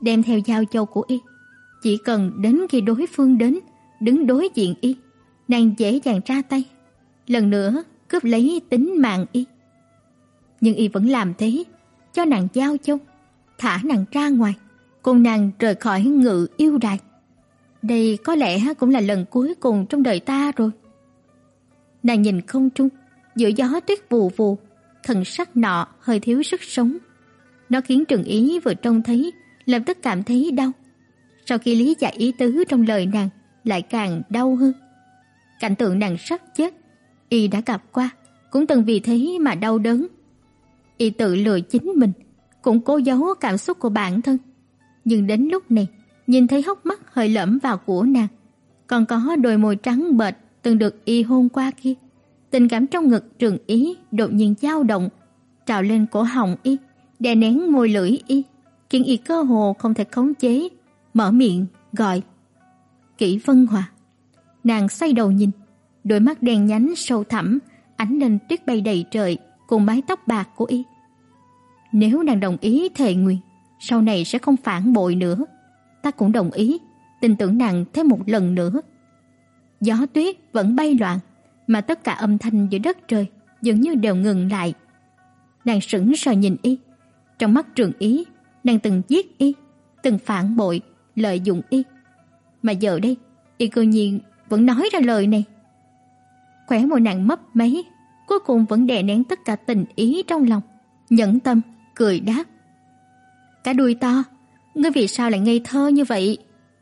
đem theo giao châu của y, chỉ cần đến khi đối phương đến, đứng đối diện y, nàng dễ dàng ra tay, lần nữa cướp lấy tính mạng y. Nhưng y vẫn làm thế, cho nàng giao châu, thả nàng ra ngoài, cùng nàng rời khỏi ngự yêu đài. Đây có lẽ cũng là lần cuối cùng trong đời ta rồi. Nàng nhìn không trung, giữa gió tuyết vù vù, thần sắc nọ hơi thiếu sức sống. Nó khiến Trừng Ý vừa trông thấy, lập tức cảm thấy đau. Sau khi lý giải ý tứ trong lời nàng, lại càng đau hơn. Cảnh tượng nàng sắp chết, y đã gặp qua, cũng từng vì thế mà đau đớn. Y tự lừa chính mình, cũng cố giấu cảm xúc của bản thân. Nhưng đến lúc này, nhìn thấy hốc mắt hơi lẫm vào của nàng, còn có đôi môi trắng bệch từng được y hôn qua kia. Tình cảm trong ngực Trường Ý đột nhiên dao động, trào lên cổ họng y, đè nén môi lưỡi y, khiến y cơ hồ không thể khống chế, mở miệng gọi. Kỷ Vân Hòa. Nàng xoay đầu nhìn, đôi mắt đen nhánh sâu thẳm ánh lên tuyết bay đầy trời cùng mái tóc bạc của y. Nếu nàng đồng ý thề nguyện, sau này sẽ không phản bội nữa, ta cũng đồng ý, tin tưởng nàng thêm một lần nữa. Gió tuyết vẫn bay loạn, mà tất cả âm thanh giữa đất trời dường như đều ngừng lại. Nàng sững sờ nhìn y, trong mắt Trường Ý, nàng từng giết y, từng phản bội, lợi dụng y. Mà giờ đây, y cơ nhiên vẫn nói ra lời này. Khỏe môi nàng mấp máy, cuối cùng vẫn đè nén tất cả tình ý trong lòng, nhẫn tâm cười đáp: "Cả đuôi to, ngươi vì sao lại ngây thơ như vậy?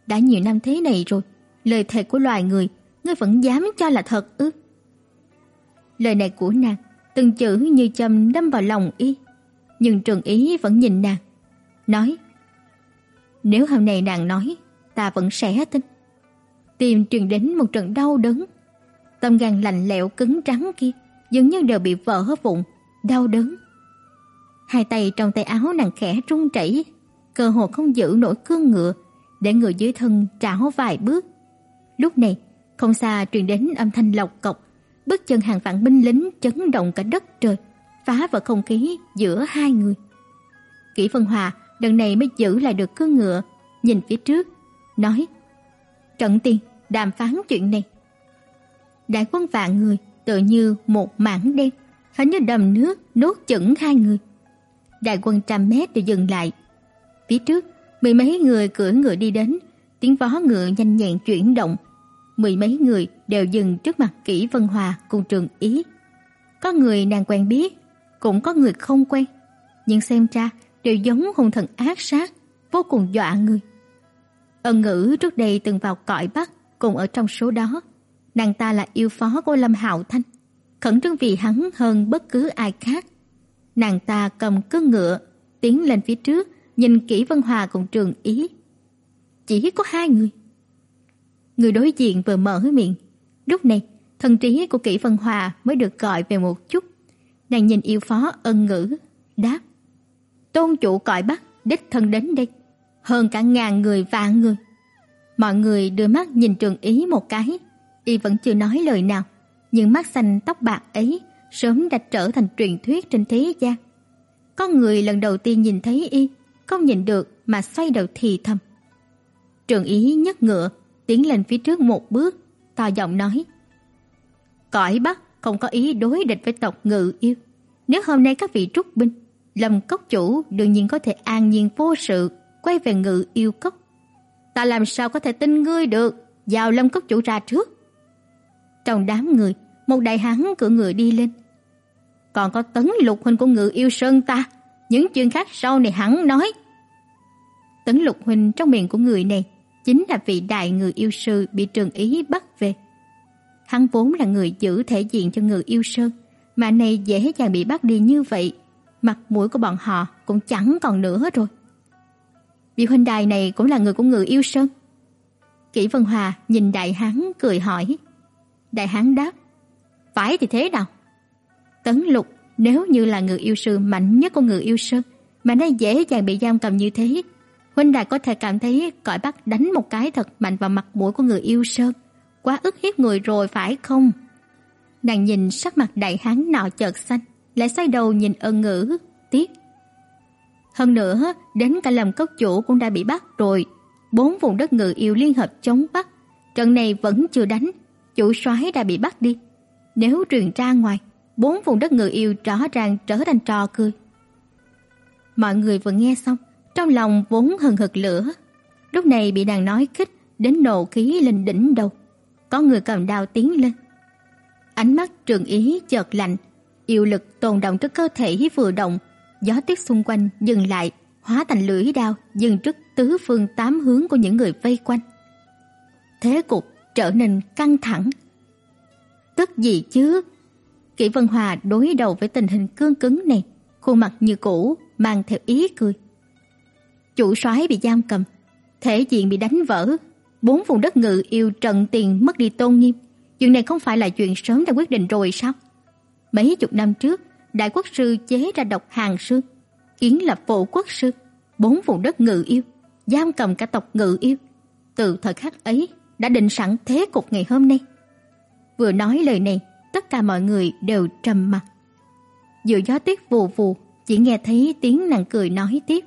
Đã nhiều năm thế này rồi, lời thề của loài người, ngươi vẫn dám cho là thật ư?" Lời này của nàng, từng chữ như châm đâm vào lòng y, nhưng Trường Ý vẫn nhìn nàng, nói: "Nếu hôm nay nàng nói, ta vẫn sẽ tin." Tim truyền đến một trận đau đớn, tâm gan lạnh lẽo cứng trắng kia dường như đều bị vỡ vụn, đau đớn. Hai tay trong tay áo nàng khẽ run rẩy, cơ hồ không giữ nổi cương ngựa, để người dưới thân trảo vài bước. Lúc này, không xa truyền đến âm thanh lộc cộc, bước chân hàng vạn binh lính chấn động cả đất trời, phá vỡ không khí giữa hai người. Kỷ Vân Hòa lần này mới giữ lại được cương ngựa, nhìn phía trước, nói: "Trận tiền, đàm phán chuyện này." Đại quân vạn người tựa như một mảng đen, hình như đầm nước nuốt chửng hai người. Đại quân trăm mét đều dừng lại. Phía trước, mười mấy người cưỡi ngựa đi đến, tiếng vó ngựa nhanh nhẹn chuyển động. Mười mấy người đều dừng trước mặt Kỷ Vân Hòa cùng Trường Ý. Có người nàng quen biết, cũng có người không quen, nhưng xem ra đều giống hung thần ác sát, vô cùng dọa người. Ân Ngữ trước đây từng vào cõi Bắc cùng ở trong số đó. Nàng ta là yêu phó của Lâm Hạo Thanh, khẩn trương vì hắn hơn bất cứ ai khác. Nàng ta cầm cương ngựa, tiến lên phía trước, nhìn kỹ Vân Hòa cùng Trường Ý. Chỉ có hai người. Người đối diện vừa mở miệng, lúc này, thần trí của Kỷ Vân Hòa mới được gọi về một chút. Nàng nhìn yêu phó ân ngữ, đáp: "Tôn chủ cõi Bắc đích thân đến đây, hơn cả ngàn người vạn người." Mọi người đưa mắt nhìn Trường Ý một cái, y vẫn chưa nói lời nào, nhưng mắt xanh tóc bạc ấy sớm đã trở thành truyền thuyết trên thế gian. Có người lần đầu tiên nhìn thấy y, không nhìn được mà xoay đầu thì thầm. Trường Ý nhấc ngựa, tiến lên phía trước một bước, to giọng nói: "Cõi Bắc không có ý đối địch với tộc Ngự Yêu. Nếu hôm nay các vị trúc binh, Lâm cốc chủ đương nhiên có thể an nhiên vô sự quay về Ngự Yêu cốc. Ta làm sao có thể tin ngươi được, giao Lâm cốc chủ ra trước. Trong đám người, một đại hán cửa người đi lên. Còn có tấn lục huynh của Ngự Yêu Sơn ta, những chuyện khác sau này hắn nói. Tấn lục huynh trong miệng của người này chính là vị đại người yêu sư bị Trường Ý bắt về. Hắn vốn là người giữ thể diện cho người yêu sư mà nay dễ dàng bị bắt đi như vậy, mặt mũi của bọn họ cũng chẳng còn nữa rồi. Vị huynh đài này cũng là người của người yêu sơn. Kỷ Vân Hòa nhìn đại hán cười hỏi. Đại hán đáp: "Phải thì thế nào?" Tấn Lục nếu như là người yêu sư mạnh nhất của người yêu sơn, mà nay dễ dàng bị giam cầm như thế, huynh đài có thể cảm thấy cõi bắt đánh một cái thật mạnh vào mặt mũi của người yêu sơn, quá ức hiếp người rồi phải không? Nàng nhìn sắc mặt đại hán nọ chợt xanh, lại xoay đầu nhìn ân ngữ, tiếc. Hơn nữa, đến cả lầm cốc chủ cũng đã bị bắt rồi. Bốn vùng đất ngự yêu liên hợp chống bắt. Trận này vẫn chưa đánh, chủ soái đã bị bắt đi. Nếu truyền ra ngoài, bốn vùng đất ngự yêu rõ ràng trở thành trò cười. Mọi người vừa nghe xong, trong lòng vốn hừng hực lửa, lúc này bị nàng nói kích đến nộ khí lên đỉnh đầu. Có người cầm đao tiến lên. Ánh mắt Trường Ý chợt lạnh, yêu lực tồn động trước cơ thể vừa động, gió tuyết xung quanh dừng lại, hóa thành lưỡi đao dừng trước tứ phương tám hướng của những người vây quanh. Thế cục trở nên căng thẳng. Tức gì chứ? Kỷ Vân Hòa đối đầu với tình hình cương cứng này, khuôn mặt như cũ mang theo ý cười. Chủ soái bị giam cầm, thể diện bị đánh vỡ, bốn vùng đất ngự yêu trần tiền mất đi tôn nghiêm. Chuyện này không phải là chuyện sớm đã quyết định rồi sao? Mấy chục năm trước, đại quốc sư chế ra độc hàng sư, kiến lập phụ quốc sư, bốn vùng đất ngự yêu, giam cầm cả tộc ngự yêu. Từ thời khắc ấy đã định sẵn thế cục ngày hôm nay. Vừa nói lời này, tất cả mọi người đều trầm mặt. Giữa gió tuyết vù vù, chỉ nghe thấy tiếng nàng cười nói tiếp.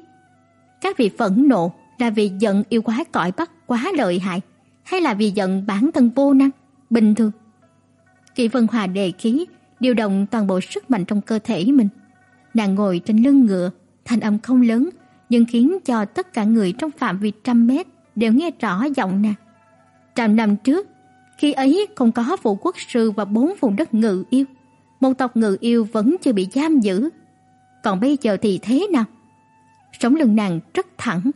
Các vị phẫn nộ là vì giận yêu quái cõi Bắc quá lợi hại, hay là vì giận bản thân vô năng, bình thường? Kỳ Vân Hòa đề khí, điều động toàn bộ sức mạnh trong cơ thể mình. Nàng ngồi trên lưng ngựa, thanh âm không lớn, nhưng khiến cho tất cả người trong phạm vi trăm mét đều nghe rõ giọng nàng. Trăm năm trước, khi ấy không có phụ quốc sư và bốn vùng đất ngự yêu, một tộc ngự yêu vẫn chưa bị giam giữ. Còn bây giờ thì thế nào? Sống lưng nàng rất thẳng.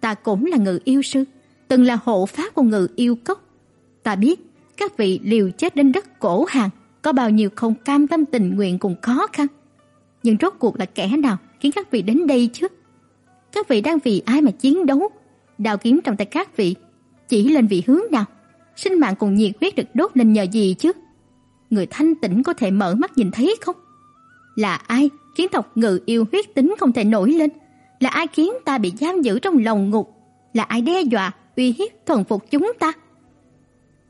Ta cũng là ngự yêu sư, từng là hộ pháp của ngự yêu cốc. Ta biết các vị liều chết đến đất cổ hàng, có bao nhiêu không cam tâm tình nguyện cùng khó khăn. Nhưng rốt cuộc là kẻ nào khiến các vị đến đây chứ? Các vị đang vì ai mà chiến đấu? Đào kiếm trong tay các vị chỉ lên vị hướng nào? Sinh mạng cùng nhiệt huyết được đốt lên nhờ gì chứ? Người thanh tĩnh có thể mở mắt nhìn thấy không? Là ai khiến tộc ngự yêu huyết tính không thể nổi lên? Là ai khiến ta bị giam giữ trong lồng ngục? Là ai đe dọa, uy hiếp thuần phục chúng ta?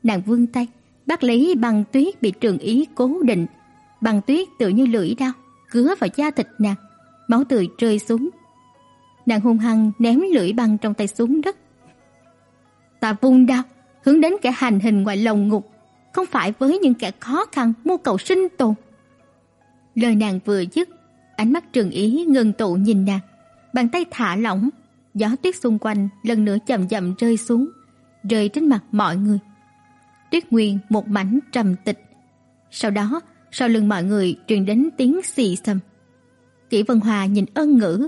Nàng vươn tay, bắt lấy băng tuyết bị trường ý cố định. Băng tuyết tự như lưỡi dao, cứa vào da thịt nàng, máu tươi rơi xuống. Nàng hung hăng ném lưỡi băng trong tay xuống đất. Ta vung đao, hướng đến kẻ hành hình ngoài lồng ngục, không phải với những kẻ khó khăn mưu cầu sinh tồn. Lời nàng vừa dứt, ánh mắt Trường Ý ngừng tụ nhìn nàng, bàn tay thả lỏng, gió tuyết xung quanh lần nữa chậm chậm rơi xuống, rơi trên mặt mọi người. Tuyết Nguyên một mảnh trầm tịch. Sau đó, sau lưng mọi người truyền đến tiếng xì xầm. Kỷ Vân Hòa nhìn ân ngữ.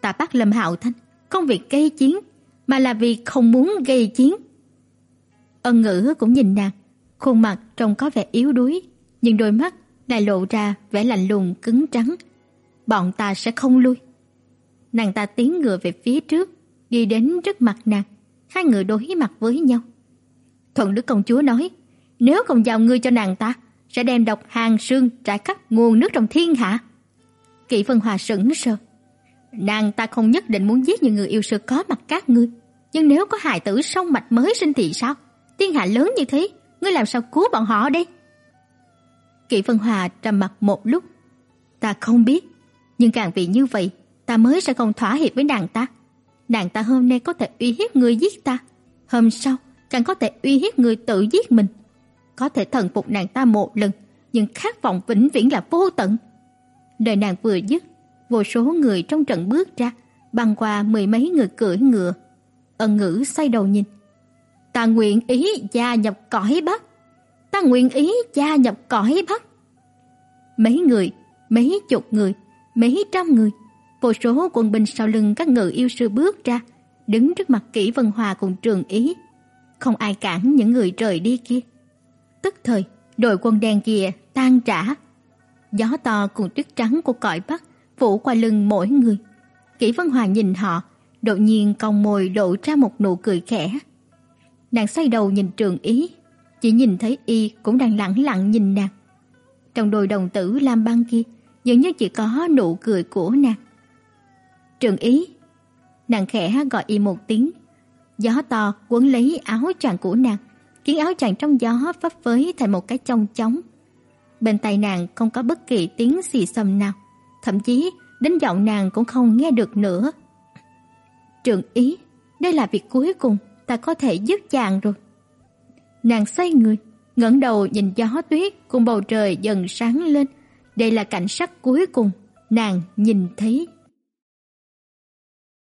Ta bắt Lâm Hạo Thanh, không vì gây chiến, mà là vì không muốn gây chiến. Ân ngữ cũng nhìn nàng, khuôn mặt trông có vẻ yếu đuối, nhưng đôi mắt lại lộ ra vẻ lạnh lùng cứng trắng. Bọn ta sẽ không lui. Nàng ta tiến ngựa về phía trước, đi đến trước mặt nàng, hai người đối mặt với nhau. Thuận Đức công chúa nói, nếu không giao ngươi cho nàng ta, sẽ đem độc hàng sương trải khắp nguồn nước trong thiên hạ. Kỷ Vân Hòa sững sờ. Nàng ta không nhất định muốn giết những người yêu sư có mặt các ngươi, nhưng nếu có hài tử song mạch mới sinh thì sao? Thiên hạ lớn như thế, ngươi làm sao cứu bọn họ đây? Kỷ Vân Hòa trầm mặt một lúc. Ta không biết, nhưng càng vì như vậy, ta mới sẽ không thỏa hiệp với nàng ta. Nàng ta hôm nay có thể uy hiếp người giết ta, hôm sau càng có thể uy hiếp người tự giết mình. có thể thần phục nàng ta một lần, nhưng khát vọng vĩnh viễn là vô tận. Đời nàng vừa dứt, vô số người trong trận bước ra, băng qua mười mấy người cưỡi ngựa. Ân ngữ xoay đầu nhìn. Ta nguyện ý gia nhập cõi Bắc. Ta nguyện ý gia nhập cõi Bắc. Mấy người, mấy chục người, mấy trăm người, vô số quân binh sau lưng các ngự yêu sư bước ra, đứng trước mặt Kỷ Vân Hòa cùng Trường Ý. Không ai cản những người rời đi kia. Tức thời, đội quân đen kia tan rã. Gió to cùng tuyết trắng của cõi Bắc phủ qua lưng mỗi người. Kỷ Vân Hòa nhìn họ, đột nhiên cong môi lộ ra một nụ cười khẽ. Nàng xoay đầu nhìn Trường Ý, chỉ nhìn thấy y cũng đang lặng lặng nhìn nàng. Trong đôi đồng tử lam băng kia, dường như chỉ có nụ cười của nàng. Trường Ý, nàng khẽ gọi y một tiếng. Gió to quấn lấy áo chàng của nàng, khiến áo chàng trong gió phấp phới thành một cái chong chóng. Bên tai nàng không có bất kỳ tiếng xì xầm nào, thậm chí đến giọng nàng cũng không nghe được nữa. Trường Ý, đây là việc cuối cùng ta có thể giúp chàng rồi. Nàng xoay người, ngẩng đầu nhìn gió tuyết cùng bầu trời dần sáng lên. Đây là cảnh sắc cuối cùng nàng nhìn thấy.